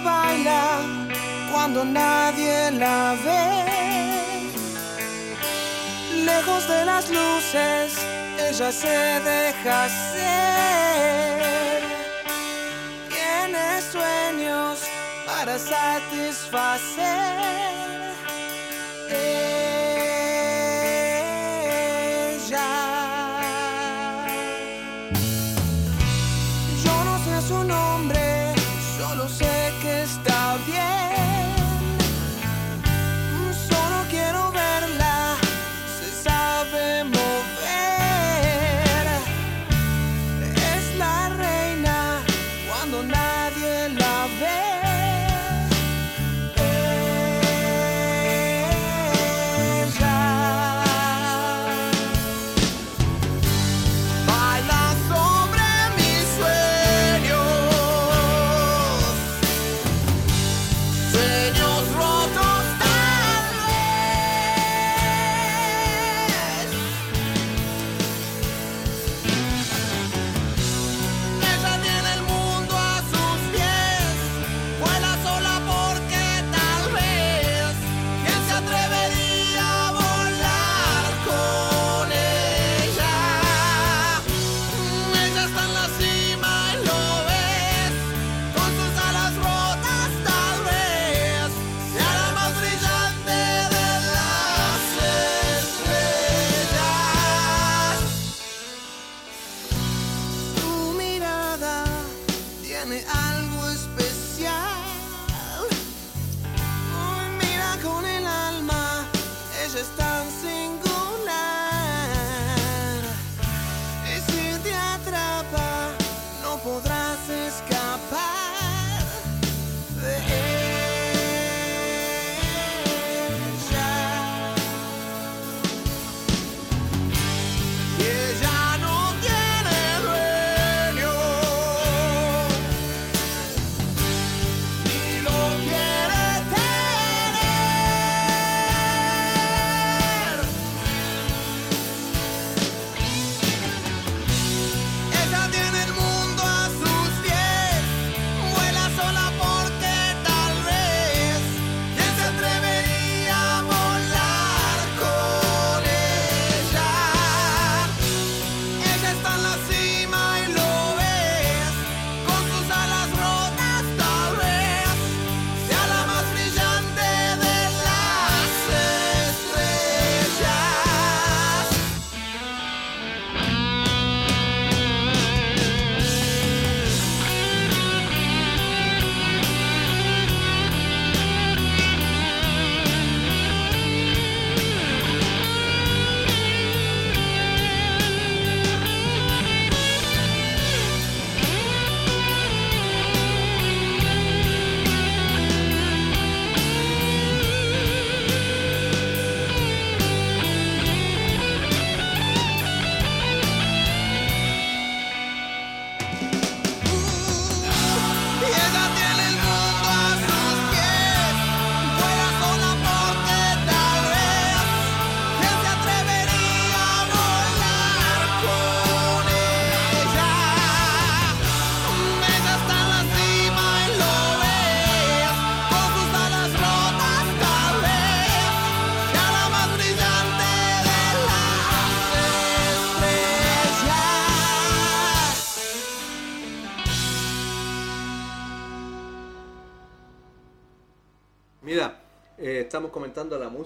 Baila cuando nadie la ve lejos de las luces, ella se deja ser. Tiene sueños para satisfacer.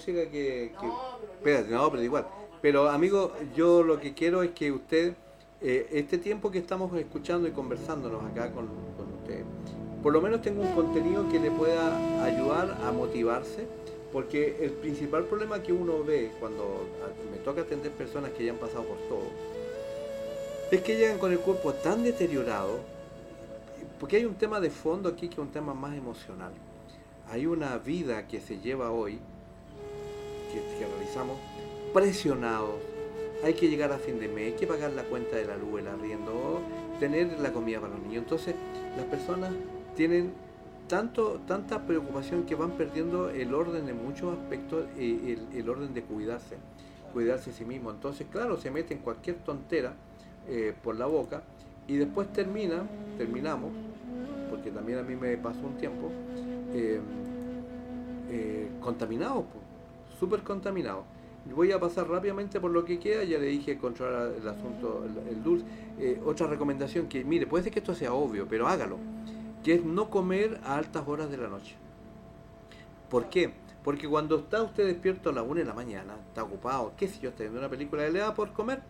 Música que... que... Espérate, no, pero igual. Pero amigo, yo lo que quiero es que usted, eh, este tiempo que estamos escuchando y conversándonos acá con, con usted, por lo menos tenga un contenido que le pueda ayudar a motivarse, porque el principal problema que uno ve cuando me toca atender personas que ya han pasado por todo, es que llegan con el cuerpo tan deteriorado, porque hay un tema de fondo aquí que es un tema más emocional. Hay una vida que se lleva hoy, que, realizamos, presionados. Hay que llegar a fin de mes, hay que pagar la cuenta de la luz, el arriendo, tener la comida para los niños. Entonces, las personas tienen tanto, tanta preocupación que van perdiendo el orden en muchos aspectos, eh, el, el, orden de cuidarse, cuidarse a sí mismo. Entonces, claro, se meten cualquier tontera eh, por la boca y después termina, terminamos, porque también a mí me pasó un tiempo, eh, eh, contaminados, súper contaminados. Voy a pasar rápidamente por lo que queda, ya le dije controlar el asunto, el, dulce. Eh, otra recomendación que, mire, puede ser que esto sea obvio, pero hágalo, que es no comer a altas horas de la noche. ¿Por qué? Porque cuando está usted despierto a la una de la mañana, está ocupado, qué sé yo, está viendo una película, le da por comer,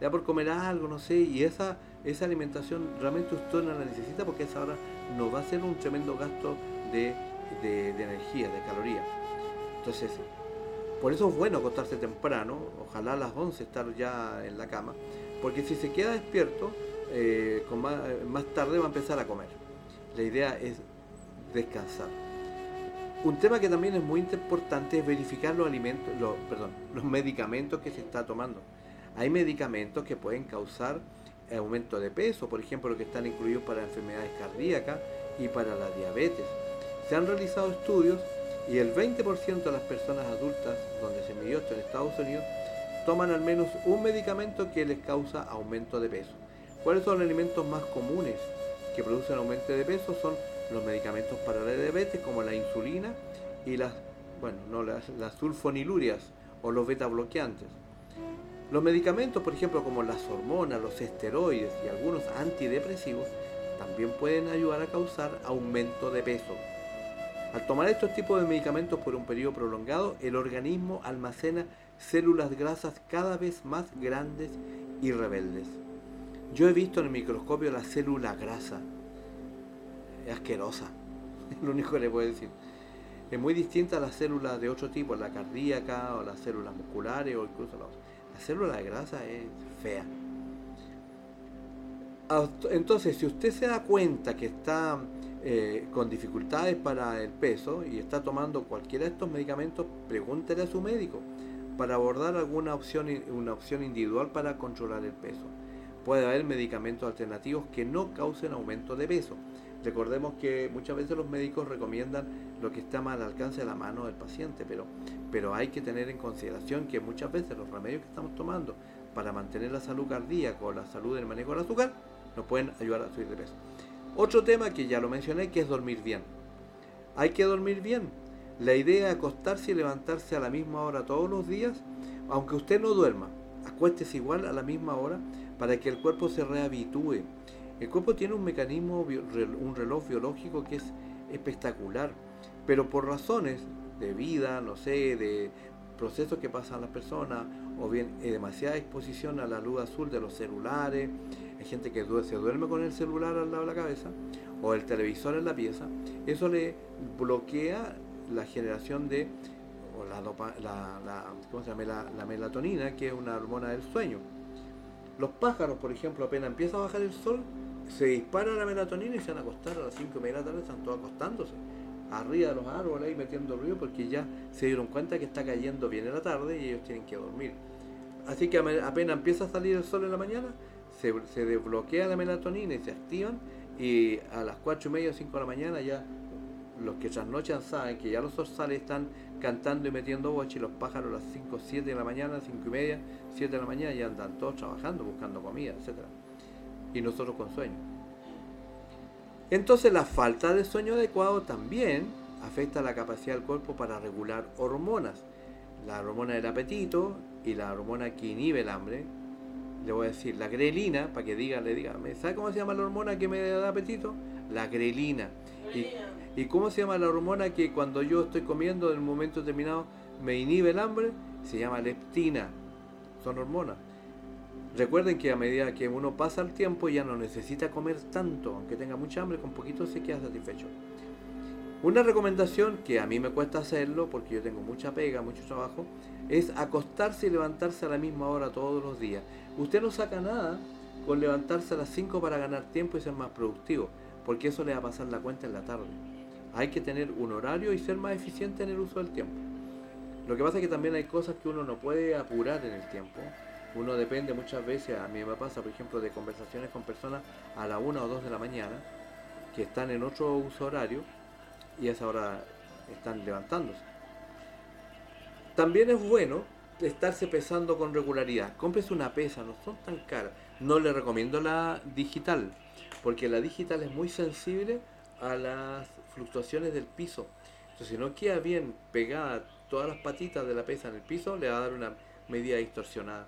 le da por comer algo, no sé, y esa, esa alimentación realmente usted no la necesita porque esa hora nos va a ser un tremendo gasto de, de, de energía, de calorías. Entonces, por eso es bueno acostarse temprano, ojalá a las 11 estar ya en la cama, porque si se queda despierto, eh, más, más, tarde va a empezar a comer. La idea es descansar. Un tema que también es muy importante es verificar los alimentos, los, perdón, los medicamentos que se está tomando. Hay medicamentos que pueden causar aumento de peso, por ejemplo, los que están incluidos para enfermedades cardíacas y para la diabetes. Se han realizado estudios y el 20% de las personas adultas donde se midió esto en Estados Unidos toman al menos un medicamento que les causa aumento de peso. ¿Cuáles son los alimentos más comunes que producen aumento de peso? Son los medicamentos para la diabetes como la insulina y las, bueno, no, las, sulfonilurias o los beta bloqueantes. Los medicamentos, por ejemplo, como las hormonas, los esteroides y algunos antidepresivos, también pueden ayudar a causar aumento de peso. Al tomar estos tipos de medicamentos por un periodo prolongado, el organismo almacena células grasas cada vez más grandes y rebeldes. Yo he visto en el microscopio la célula grasa. Es asquerosa, es lo único que le puedo decir. Es muy distinta a las células de otro tipo, la cardíaca o las células musculares o incluso la, la célula de grasa es fea. Entonces, si usted se da cuenta que está eh, con dificultades para el peso y está tomando cualquiera de estos medicamentos, pregúntele a su médico para abordar alguna opción, una opción individual para controlar el peso. Puede haber medicamentos alternativos que no causen aumento de peso. Recordemos que muchas veces los médicos recomiendan lo que está más al alcance de la mano del paciente, pero, pero hay que tener en consideración que muchas veces los remedios que estamos tomando para mantener la salud cardíaca o la salud del manejo del azúcar nos pueden ayudar a subir de peso. Otro tema que ya lo mencioné, que es dormir bien. Hay que dormir bien. La idea es acostarse y levantarse a la misma hora todos los días, aunque usted no duerma. Acuéstese igual a la misma hora para que el cuerpo se rehabitúe. El cuerpo tiene un mecanismo, un reloj biológico que es espectacular, pero por razones de vida, no sé, de procesos que pasan las personas, o bien eh, demasiada exposición a la luz azul de los celulares, gente que se duerme con el celular al lado de la cabeza, o el televisor en la pieza, eso le bloquea la generación de la, la, la, ¿cómo se llama? La, la, melatonina, que es una hormona del sueño. Los pájaros, por ejemplo, apenas empieza a bajar el sol, se dispara la melatonina y se van a acostar a las 5 y media de la tarde, están todos acostándose arriba de los árboles ahí metiendo ruido porque ya se dieron cuenta que está cayendo bien en la tarde y ellos tienen que dormir. Así que apenas empieza a salir el sol en la mañana, se, desbloquea la melatonina y se activan y a las 4 y media o 5 de la mañana ya los que trasnochan saben que ya los zorzales están cantando y metiendo boche y los pájaros a las 5, 7 de la mañana, 5 y media, 7 de la mañana ya andan todos trabajando, buscando comida, etc. Y nosotros con sueño. Entonces la falta de sueño adecuado también afecta la capacidad del cuerpo para regular hormonas. La hormona del apetito y la hormona que inhibe el hambre. Le voy a decir, la grelina, para que diga, le diga, ¿sabe cómo se llama la hormona que me da apetito? La grelina. ¿Y, ¿Y cómo se llama la hormona que cuando yo estoy comiendo en un momento determinado me inhibe el hambre? Se llama leptina. Son hormonas. Recuerden que a medida que uno pasa el tiempo ya no necesita comer tanto, aunque tenga mucha hambre, con poquito se queda satisfecho. Una recomendación que a mí me cuesta hacerlo porque yo tengo mucha pega, mucho trabajo, es acostarse y levantarse a la misma hora todos los días. Usted no saca nada con levantarse a las 5 para ganar tiempo y ser más productivo, porque eso le va a pasar la cuenta en la tarde. Hay que tener un horario y ser más eficiente en el uso del tiempo. Lo que pasa es que también hay cosas que uno no puede apurar en el tiempo uno depende muchas veces, a mí me pasa por ejemplo de conversaciones con personas a la 1 o 2 de la mañana que están en otro uso horario y a esa hora están levantándose. También es bueno estarse pesando con regularidad. Cómprese una pesa, no son tan caras. No le recomiendo la digital, porque la digital es muy sensible a las fluctuaciones del piso. Entonces, si no queda bien pegada todas las patitas de la pesa en el piso, le va a dar una medida distorsionada.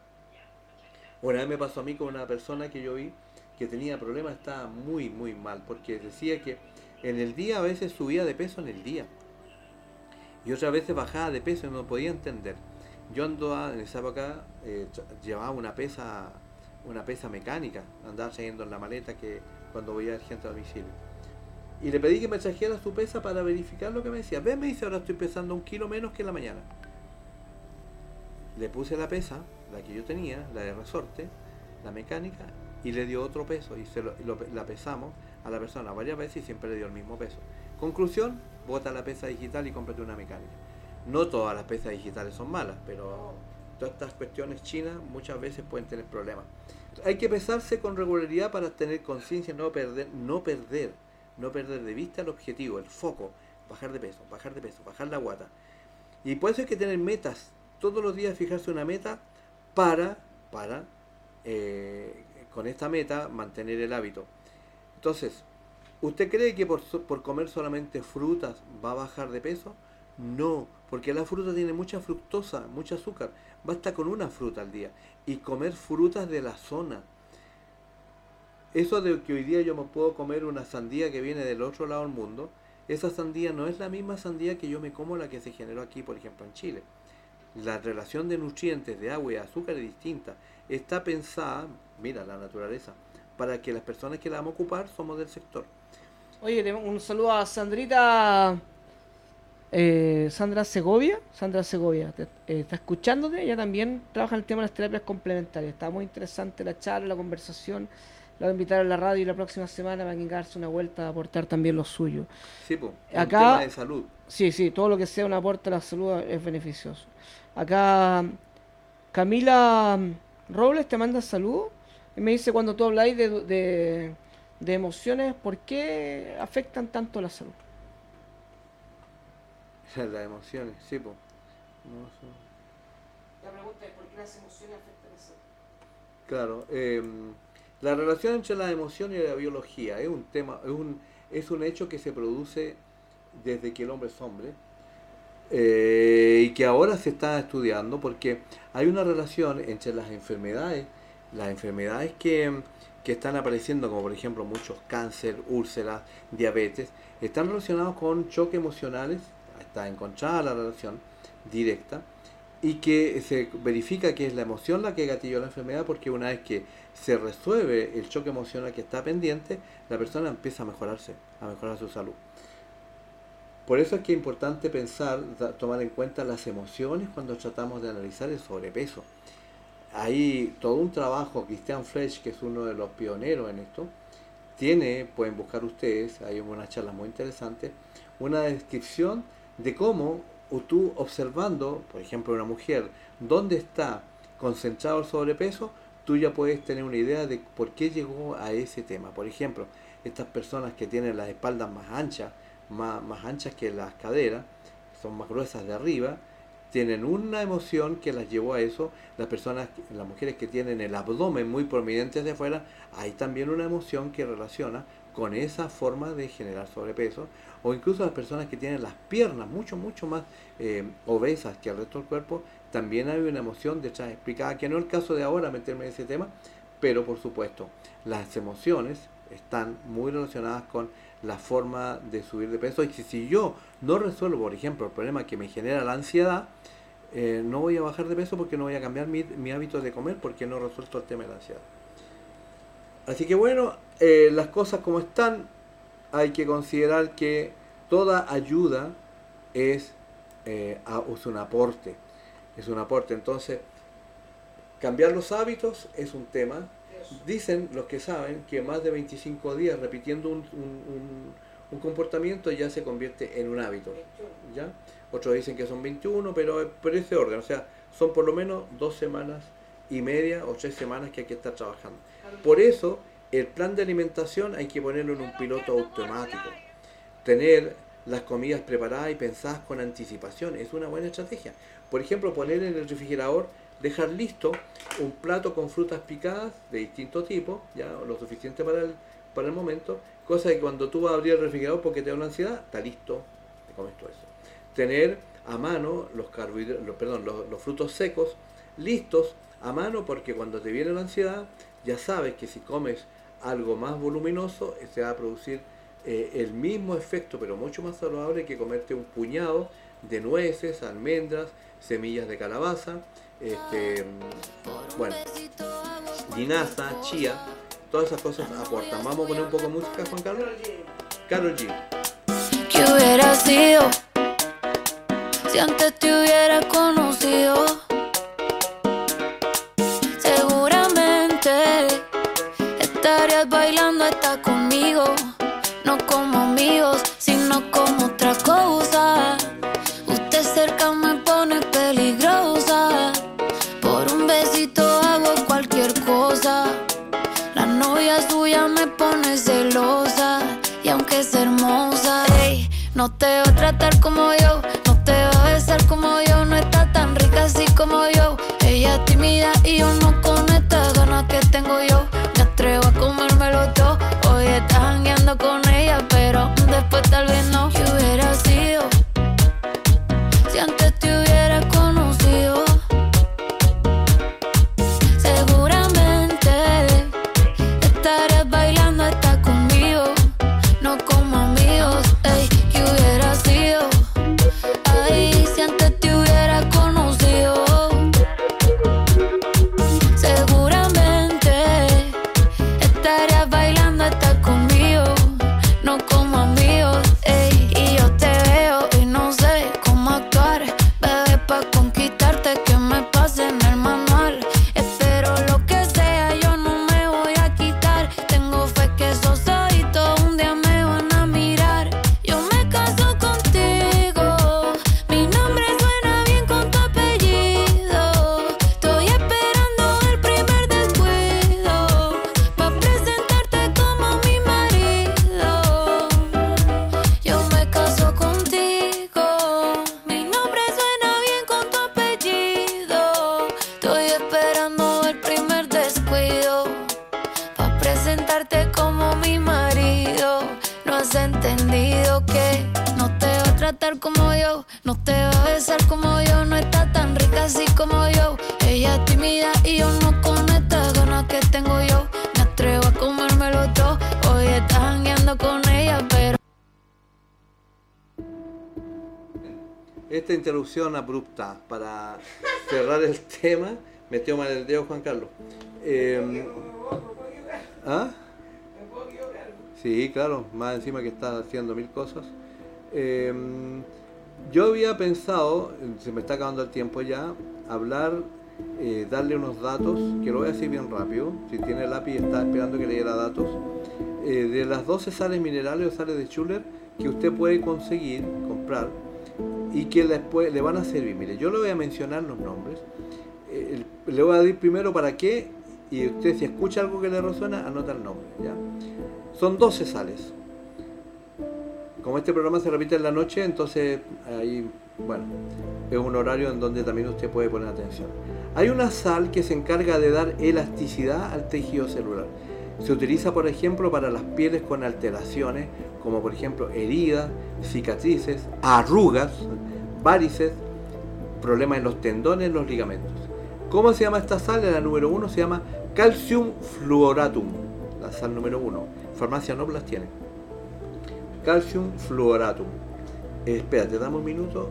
Una vez me pasó a mí con una persona que yo vi que tenía problemas, estaba muy, muy mal, porque decía que en el día a veces subía de peso en el día. Y otras veces bajaba de peso y no podía entender. Yo andaba en esa época, eh, llevaba una pesa, una pesa mecánica, andaba trayendo en la maleta que cuando voy a gente a domicilio. Y le pedí que me trajera su pesa para verificar lo que me decía. Ven, me dice, ahora estoy pesando un kilo menos que en la mañana. Le puse la pesa, la que yo tenía, la de resorte, la mecánica, y le dio otro peso y se lo, la pesamos a la persona varias veces y siempre le dio el mismo peso. Conclusión, bota la pesa digital y cómprate una mecánica. No todas las pesas digitales son malas, pero todas estas cuestiones chinas muchas veces pueden tener problemas. Hay que pesarse con regularidad para tener conciencia, no perder, no perder, no perder de vista el objetivo, el foco, bajar de peso, bajar de peso, bajar la guata. Y por eso hay que tener metas, todos los días fijarse una meta para, para eh, con esta meta, mantener el hábito. Entonces, ¿usted cree que por, por, comer solamente frutas va a bajar de peso? No, porque la fruta tiene mucha fructosa, mucho azúcar. Basta con una fruta al día y comer frutas de la zona. Eso de que hoy día yo me puedo comer una sandía que viene del otro lado del mundo, esa sandía no es la misma sandía que yo me como la que se generó aquí, por ejemplo, en Chile la relación de nutrientes de agua y azúcar es distinta. Está pensada, mira la naturaleza, para que las personas que la vamos a ocupar somos del sector. Oye, un saludo a Sandrita, eh, Sandra Segovia. Sandra Segovia, eh, está escuchándote, ella también trabaja en el tema de las terapias complementarias. Está muy interesante la charla, la conversación. La voy a invitar a la radio y la próxima semana va a darse una vuelta a aportar también lo suyo. Sí, pues. Acá, tema de salud. Sí, sí, todo lo que sea un aporte a la salud es beneficioso. Acá Camila Robles te manda saludos y me dice cuando tú habláis de, de, emociones, ¿por qué afectan tanto la salud? Las emociones, sí, pues. La pregunta es ¿por qué las emociones afectan salud? Claro, eh, la relación entre la emoción y la biología es un tema, es un, es un hecho que se produce desde que el hombre es hombre eh, y que ahora se está estudiando porque hay una relación entre las enfermedades, las enfermedades que, están apareciendo, como por ejemplo muchos cáncer, úlceras, diabetes, están relacionados con choques emocionales, está encontrada la relación directa, y que se verifica que es la emoción la que gatilló la enfermedad porque una vez que se resuelve el choque emocional que está pendiente, la persona empieza a mejorarse, a mejorar su salud. Por eso es que es importante pensar, tomar en cuenta las emociones cuando tratamos de analizar el sobrepeso. Hay todo un trabajo, Christian Fresh, que es uno de los pioneros en esto, tiene, pueden buscar ustedes, hay una charla muy interesante, una descripción de cómo tú observando, por ejemplo, una mujer, dónde está concentrado el sobrepeso, tú ya puedes tener una idea de por qué llegó a ese tema. Por ejemplo, estas personas que tienen las espaldas más anchas, más, anchas que las caderas, son más gruesas de arriba, tienen una emoción que las llevó a eso. Las personas, las mujeres que tienen el abdomen muy prominente hacia afuera, hay también una emoción que relaciona con esa forma de generar sobrepeso. O incluso las personas que tienen las piernas mucho, mucho más eh, obesas que el resto del cuerpo, también hay una emoción detrás explicada, que no es el caso de ahora meterme en ese tema, pero por supuesto, las emociones están muy relacionadas con la forma de subir de peso. Y si, si yo no resuelvo, por ejemplo, el problema que me genera la ansiedad, eh, no voy a bajar de peso porque no voy a cambiar mi, mi hábito de comer porque no resuelto el tema de la ansiedad. Así que bueno, eh, las cosas como están, hay que considerar que toda ayuda es, eh, es un aporte. Es un aporte. Entonces, cambiar los hábitos es un tema. Dicen los que saben que más de 25 días repitiendo un, un, un comportamiento ya se convierte en un hábito. ¿ya? Otros dicen que son 21, pero por ese orden. O sea, son por lo menos dos semanas y media o tres semanas que hay que estar trabajando. Por eso, el plan de alimentación hay que ponerlo en un piloto automático. Tener las comidas preparadas y pensadas con anticipación es una buena estrategia. Por ejemplo, poner en el refrigerador, dejar listo un plato con frutas picadas de distinto tipo, ya lo suficiente para el, para el momento, cosa que cuando tú vas a abrir el refrigerador porque te da una ansiedad, está listo, te comes todo eso. Tener a mano los perdón, los frutos secos listos a mano porque cuando te viene la ansiedad ya sabes que si comes algo más voluminoso se va a producir eh, el mismo efecto pero mucho más saludable que comerte un puñado de nueces, almendras, semillas de calabaza, este, bueno, linaza, chía, todas esas cosas aportan. Vamos a poner un poco de música, Juan Carlos. Carol G. ¿Qué hubiera sido si antes te hubiera conocido? No te va a tratar como yo, no te va a besar como yo, no está tan rica así como yo. Ella es tímida y yo no con estas ganas que tengo yo. Me atrevo a comérmelo todo. Hoy estás jangueando con ella, pero después tal vez no. ¿Qué hubiera interrupción abrupta para cerrar el tema, metió mal el dedo Juan Carlos. Eh, ¿Ah? Sí, claro, más encima que está haciendo mil cosas. Eh, yo había pensado, se me está acabando el tiempo ya, hablar, eh, darle unos datos, que lo voy a decir bien rápido, si tiene lápiz está esperando que le diera datos, eh, de las 12 sales minerales o sales de Schuller que usted puede conseguir, comprar, y que después le van a servir. Mire, yo le voy a mencionar los nombres. Eh, le voy a decir primero para qué y usted si escucha algo que le resuena, anota el nombre. ¿ya? Son 12 sales. Como este programa se repite en la noche, entonces ahí, bueno, es un horario en donde también usted puede poner atención. Hay una sal que se encarga de dar elasticidad al tejido celular. Se utiliza, por ejemplo, para las pieles con alteraciones, como por ejemplo heridas, cicatrices, arrugas, varices, problemas en los tendones, los ligamentos. ¿Cómo se llama esta sal? La número uno se llama calcium fluoratum. La sal número 1. Farmacia no las tiene. Calcium fluoratum. Eh, espérate, dame un minuto.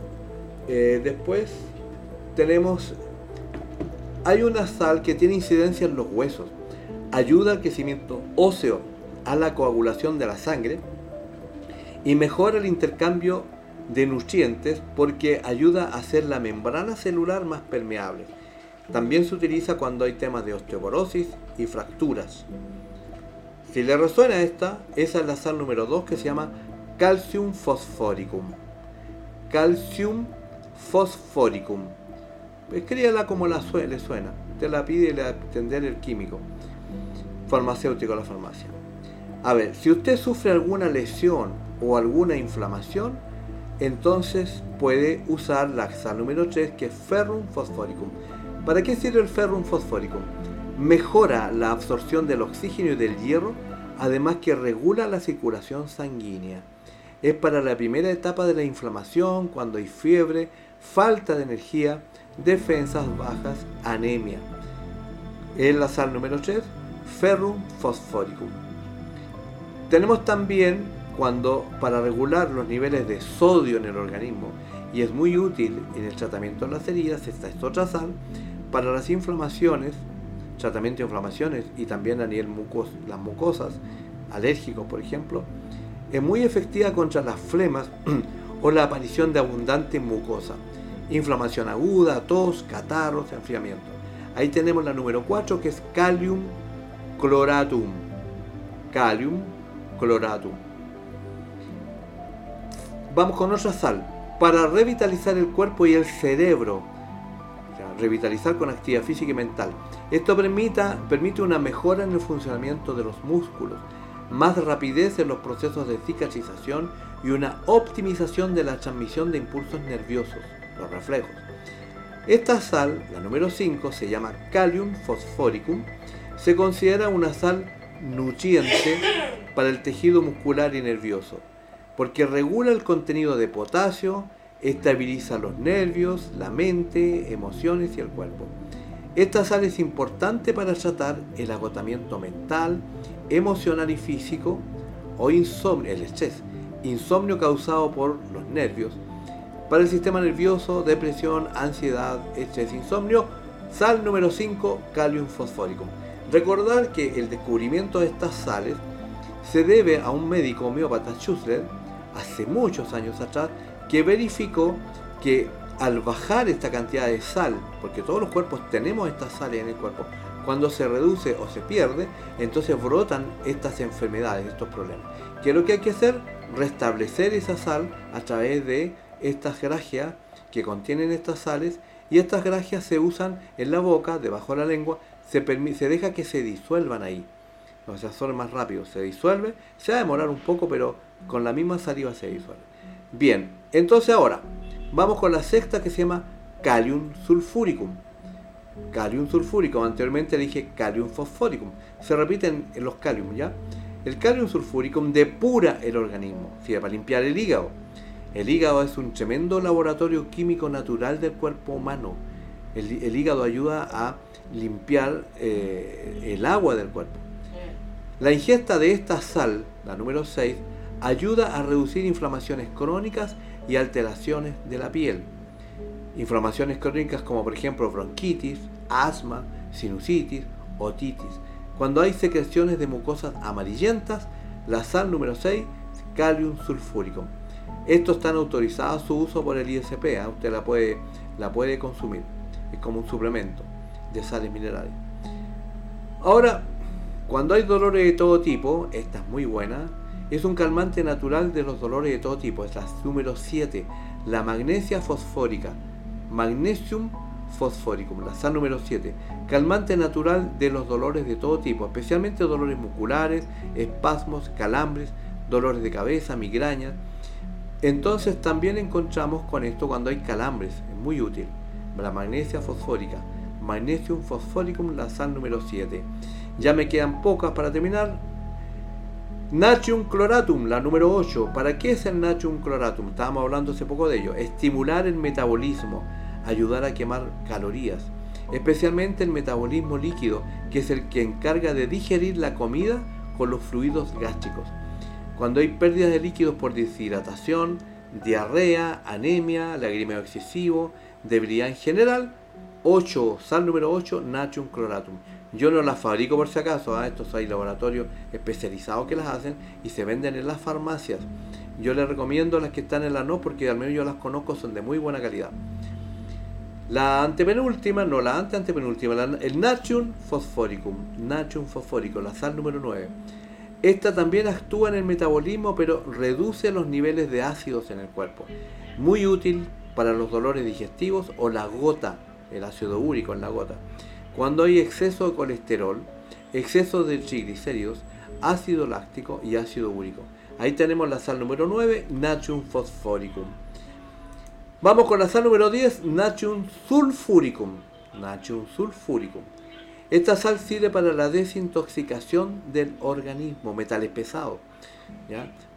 Eh, después tenemos... Hay una sal que tiene incidencia en los huesos. Ayuda al crecimiento óseo, a la coagulación de la sangre y mejora el intercambio de nutrientes porque ayuda a hacer la membrana celular más permeable. También se utiliza cuando hay temas de osteoporosis y fracturas. Si le resuena esta, es la sal número 2 que se llama calcium fosforicum. Calcium fosforicum. Escríbela como la le suena. Te la pide atender el químico farmacéutico de la farmacia. A ver, si usted sufre alguna lesión o alguna inflamación, entonces puede usar la sal número 3 que es ferrum fosforicum. ¿Para qué sirve el ferrum fosforicum? Mejora la absorción del oxígeno y del hierro, además que regula la circulación sanguínea. Es para la primera etapa de la inflamación, cuando hay fiebre, falta de energía, defensas bajas, anemia. Es la sal número 3, ferrum fosforicum. Tenemos también cuando para regular los niveles de sodio en el organismo y es muy útil en el tratamiento de las heridas, está esta otra sal, para las inflamaciones, tratamiento de inflamaciones y también a nivel las mucosas, alérgicos por ejemplo, es muy efectiva contra las flemas o la aparición de abundante mucosa, inflamación aguda, tos, catarros, enfriamiento. Ahí tenemos la número 4 que es Calium cloratum. Calium cloratum. Vamos con otra sal. Para revitalizar el cuerpo y el cerebro. revitalizar con actividad física y mental. Esto permite una mejora en el funcionamiento de los músculos, más rapidez en los procesos de cicatrización y una optimización de la transmisión de impulsos nerviosos, los reflejos. Esta sal, la número 5, se llama Calium fosforicum se considera una sal nutriente para el tejido muscular y nervioso, porque regula el contenido de potasio, estabiliza los nervios, la mente, emociones y el cuerpo. Esta sal es importante para tratar el agotamiento mental, emocional y físico o insomnio, el estrés, insomnio causado por los nervios, para el sistema nervioso, depresión, ansiedad, estrés, insomnio, sal número 5, calium. Recordar que el descubrimiento de estas sales se debe a un médico homeópata Schussler hace muchos años atrás que verificó que al bajar esta cantidad de sal, porque todos los cuerpos tenemos estas sales en el cuerpo, cuando se reduce o se pierde, entonces brotan estas enfermedades, estos problemas. ¿Qué es lo que hay que hacer? Restablecer esa sal a través de estas grajias que contienen estas sales y estas grajias se usan en la boca, debajo de la lengua, se, se deja que se disuelvan ahí. O sea, son más rápido, se disuelve, se va a demorar un poco, pero con la misma saliva se disuelve. Bien, entonces ahora, vamos con la sexta que se llama Calium sulfuricum. Calium sulfuricum, anteriormente dije Calium fosforicum. Se repiten en los calium, ¿ya? El Calium sulfuricum depura el organismo, sirve para limpiar el hígado. El hígado es un tremendo laboratorio químico natural del cuerpo humano. El hígado ayuda a limpiar eh, el agua del cuerpo. La ingesta de esta sal, la número 6, ayuda a reducir inflamaciones crónicas y alteraciones de la piel. Inflamaciones crónicas como por ejemplo bronquitis, asma, sinusitis, otitis. Cuando hay secreciones de mucosas amarillentas, la sal número 6, calium sulfúrico. Estos están autorizados su uso por el ISP, ¿eh? usted la puede, la puede consumir, es como un suplemento de sales minerales. Ahora, cuando hay dolores de todo tipo, esta es muy buena, es un calmante natural de los dolores de todo tipo, es la número 7, la magnesia fosfórica, magnesium fosforicum, la sal número 7, calmante natural de los dolores de todo tipo, especialmente dolores musculares, espasmos, calambres, dolores de cabeza, migrañas. Entonces también encontramos con esto cuando hay calambres, es muy útil, la magnesia fosfórica. Magnesium Phosphoricum, la sal número 7. Ya me quedan pocas para terminar. Natrium cloratum, la número 8. ¿Para qué es el natrium cloratum? Estábamos hablando hace poco de ello. Estimular el metabolismo, ayudar a quemar calorías, especialmente el metabolismo líquido, que es el que encarga de digerir la comida con los fluidos gástricos. Cuando hay pérdidas de líquidos por deshidratación, diarrea, anemia, lagrimeo excesivo, debilidad en general, 8, sal número 8, natrium cloratum. Yo no las fabrico por si acaso, ¿ah? estos hay laboratorios especializados que las hacen y se venden en las farmacias. Yo les recomiendo las que están en la no porque al menos yo las conozco, son de muy buena calidad. La antepenúltima, no la ante antepenúltima, el natrium fosforicum, natrium fosfórico, la sal número 9. Esta también actúa en el metabolismo, pero reduce los niveles de ácidos en el cuerpo. Muy útil para los dolores digestivos o la gota, el ácido úrico en la gota. Cuando hay exceso de colesterol, exceso de triglicéridos, ácido láctico y ácido úrico. Ahí tenemos la sal número 9, natrium fosforicum. Vamos con la sal número 10, natrium sulfuricum. Natrium sulfuricum. Esta sal sirve para la desintoxicación del organismo, metales pesados.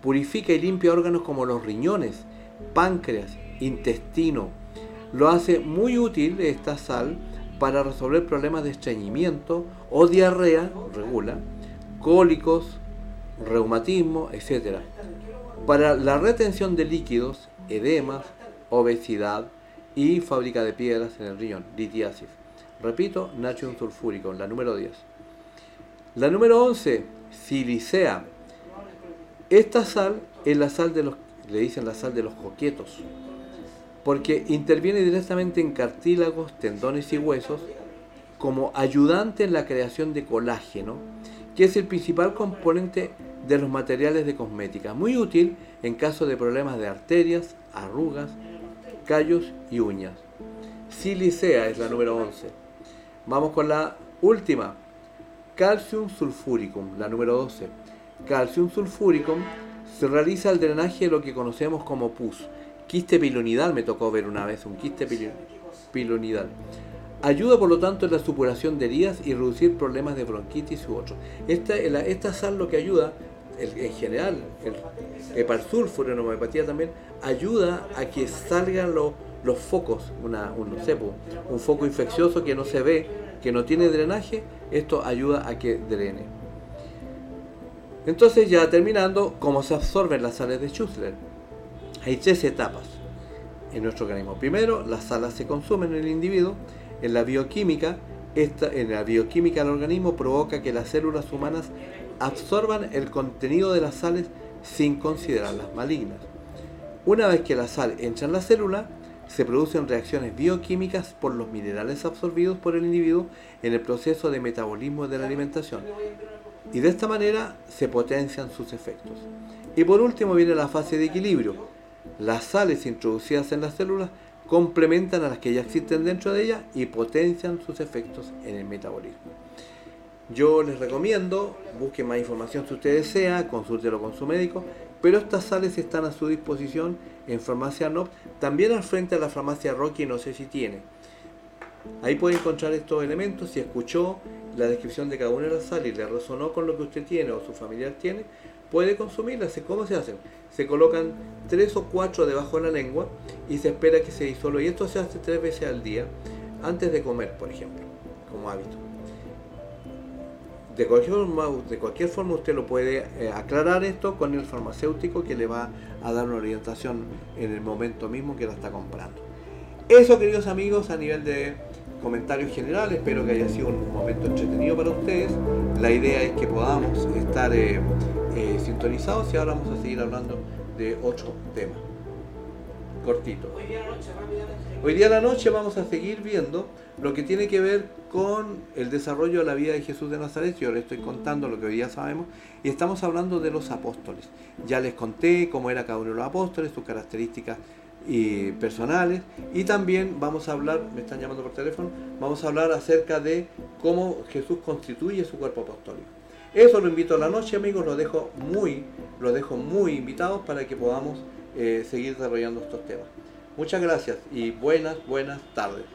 Purifica y limpia órganos como los riñones, páncreas, intestino. Lo hace muy útil esta sal para resolver problemas de estreñimiento o diarrea, regula, cólicos, reumatismo, etc. Para la retención de líquidos, edemas, obesidad y fábrica de piedras en el riñón, litiasis. Repito, natrium sulfúrico, la número 10. La número 11, silicea. Esta sal es la sal de los, le dicen la sal de los coquietos, porque interviene directamente en cartílagos, tendones y huesos como ayudante en la creación de colágeno, que es el principal componente de los materiales de cosmética, muy útil en caso de problemas de arterias, arrugas, callos y uñas. Silicea es la número 11. Vamos con la última. Calcium sulfuricum, la número 12. Calcium sulfuricum se realiza el drenaje de lo que conocemos como pus. Quiste pilonidal me tocó ver una vez, un quiste pilonidal. Ayuda por lo tanto en la supuración de heridas y reducir problemas de bronquitis u otros. Esta, esta sal lo que ayuda, en general, el heparsulfuro en homeopatía también, ayuda a que salgan los, los focos, una, un, un foco infeccioso que no se ve, que no tiene drenaje, esto ayuda a que drene. Entonces ya terminando, ¿cómo se absorben las sales de Schussler? Hay tres etapas en nuestro organismo. Primero, las salas se consumen en el individuo, en la bioquímica, esta, en la bioquímica del organismo provoca que las células humanas absorban el contenido de las sales sin considerarlas malignas. Una vez que la sal entra en la célula, se producen reacciones bioquímicas por los minerales absorbidos por el individuo en el proceso de metabolismo de la alimentación. Y de esta manera se potencian sus efectos. Y por último viene la fase de equilibrio. Las sales introducidas en las células complementan a las que ya existen dentro de ellas y potencian sus efectos en el metabolismo. Yo les recomiendo, busquen más información si usted desea, consúltelo con su médico, pero estas sales están a su disposición en Farmacia NOP, también al frente de la farmacia Rocky, no sé si tiene. Ahí puede encontrar estos elementos, si escuchó la descripción de cada una de las sales y le resonó con lo que usted tiene o su familiar tiene, puede consumirlas. ¿Cómo se hacen? Se colocan tres o cuatro debajo de la lengua y se espera que se disuelva. Y esto se hace tres veces al día, antes de comer, por ejemplo, como hábito. De cualquier forma, de cualquier forma usted lo puede eh, aclarar esto con el farmacéutico que le va a dar una orientación en el momento mismo que la está comprando. Eso, queridos amigos, a nivel de comentarios generales, espero que haya sido un momento entretenido para ustedes. La idea es que podamos estar eh, eh, sintonizados y ahora vamos a seguir hablando de otro tema. Cortito. Hoy día a la noche vamos a seguir viendo lo que tiene que ver con el desarrollo de la vida de Jesús de Nazaret. Yo les estoy contando lo que hoy día sabemos y estamos hablando de los apóstoles. Ya les conté cómo era cada uno de los apóstoles, sus características y personales y también vamos a hablar, me están llamando por teléfono, vamos a hablar acerca de cómo Jesús constituye su cuerpo apostólico. Eso lo invito a la noche, amigos, lo dejo muy, lo dejo muy invitados para que podamos eh, seguir desarrollando estos temas. Muchas gracias y buenas, buenas tardes.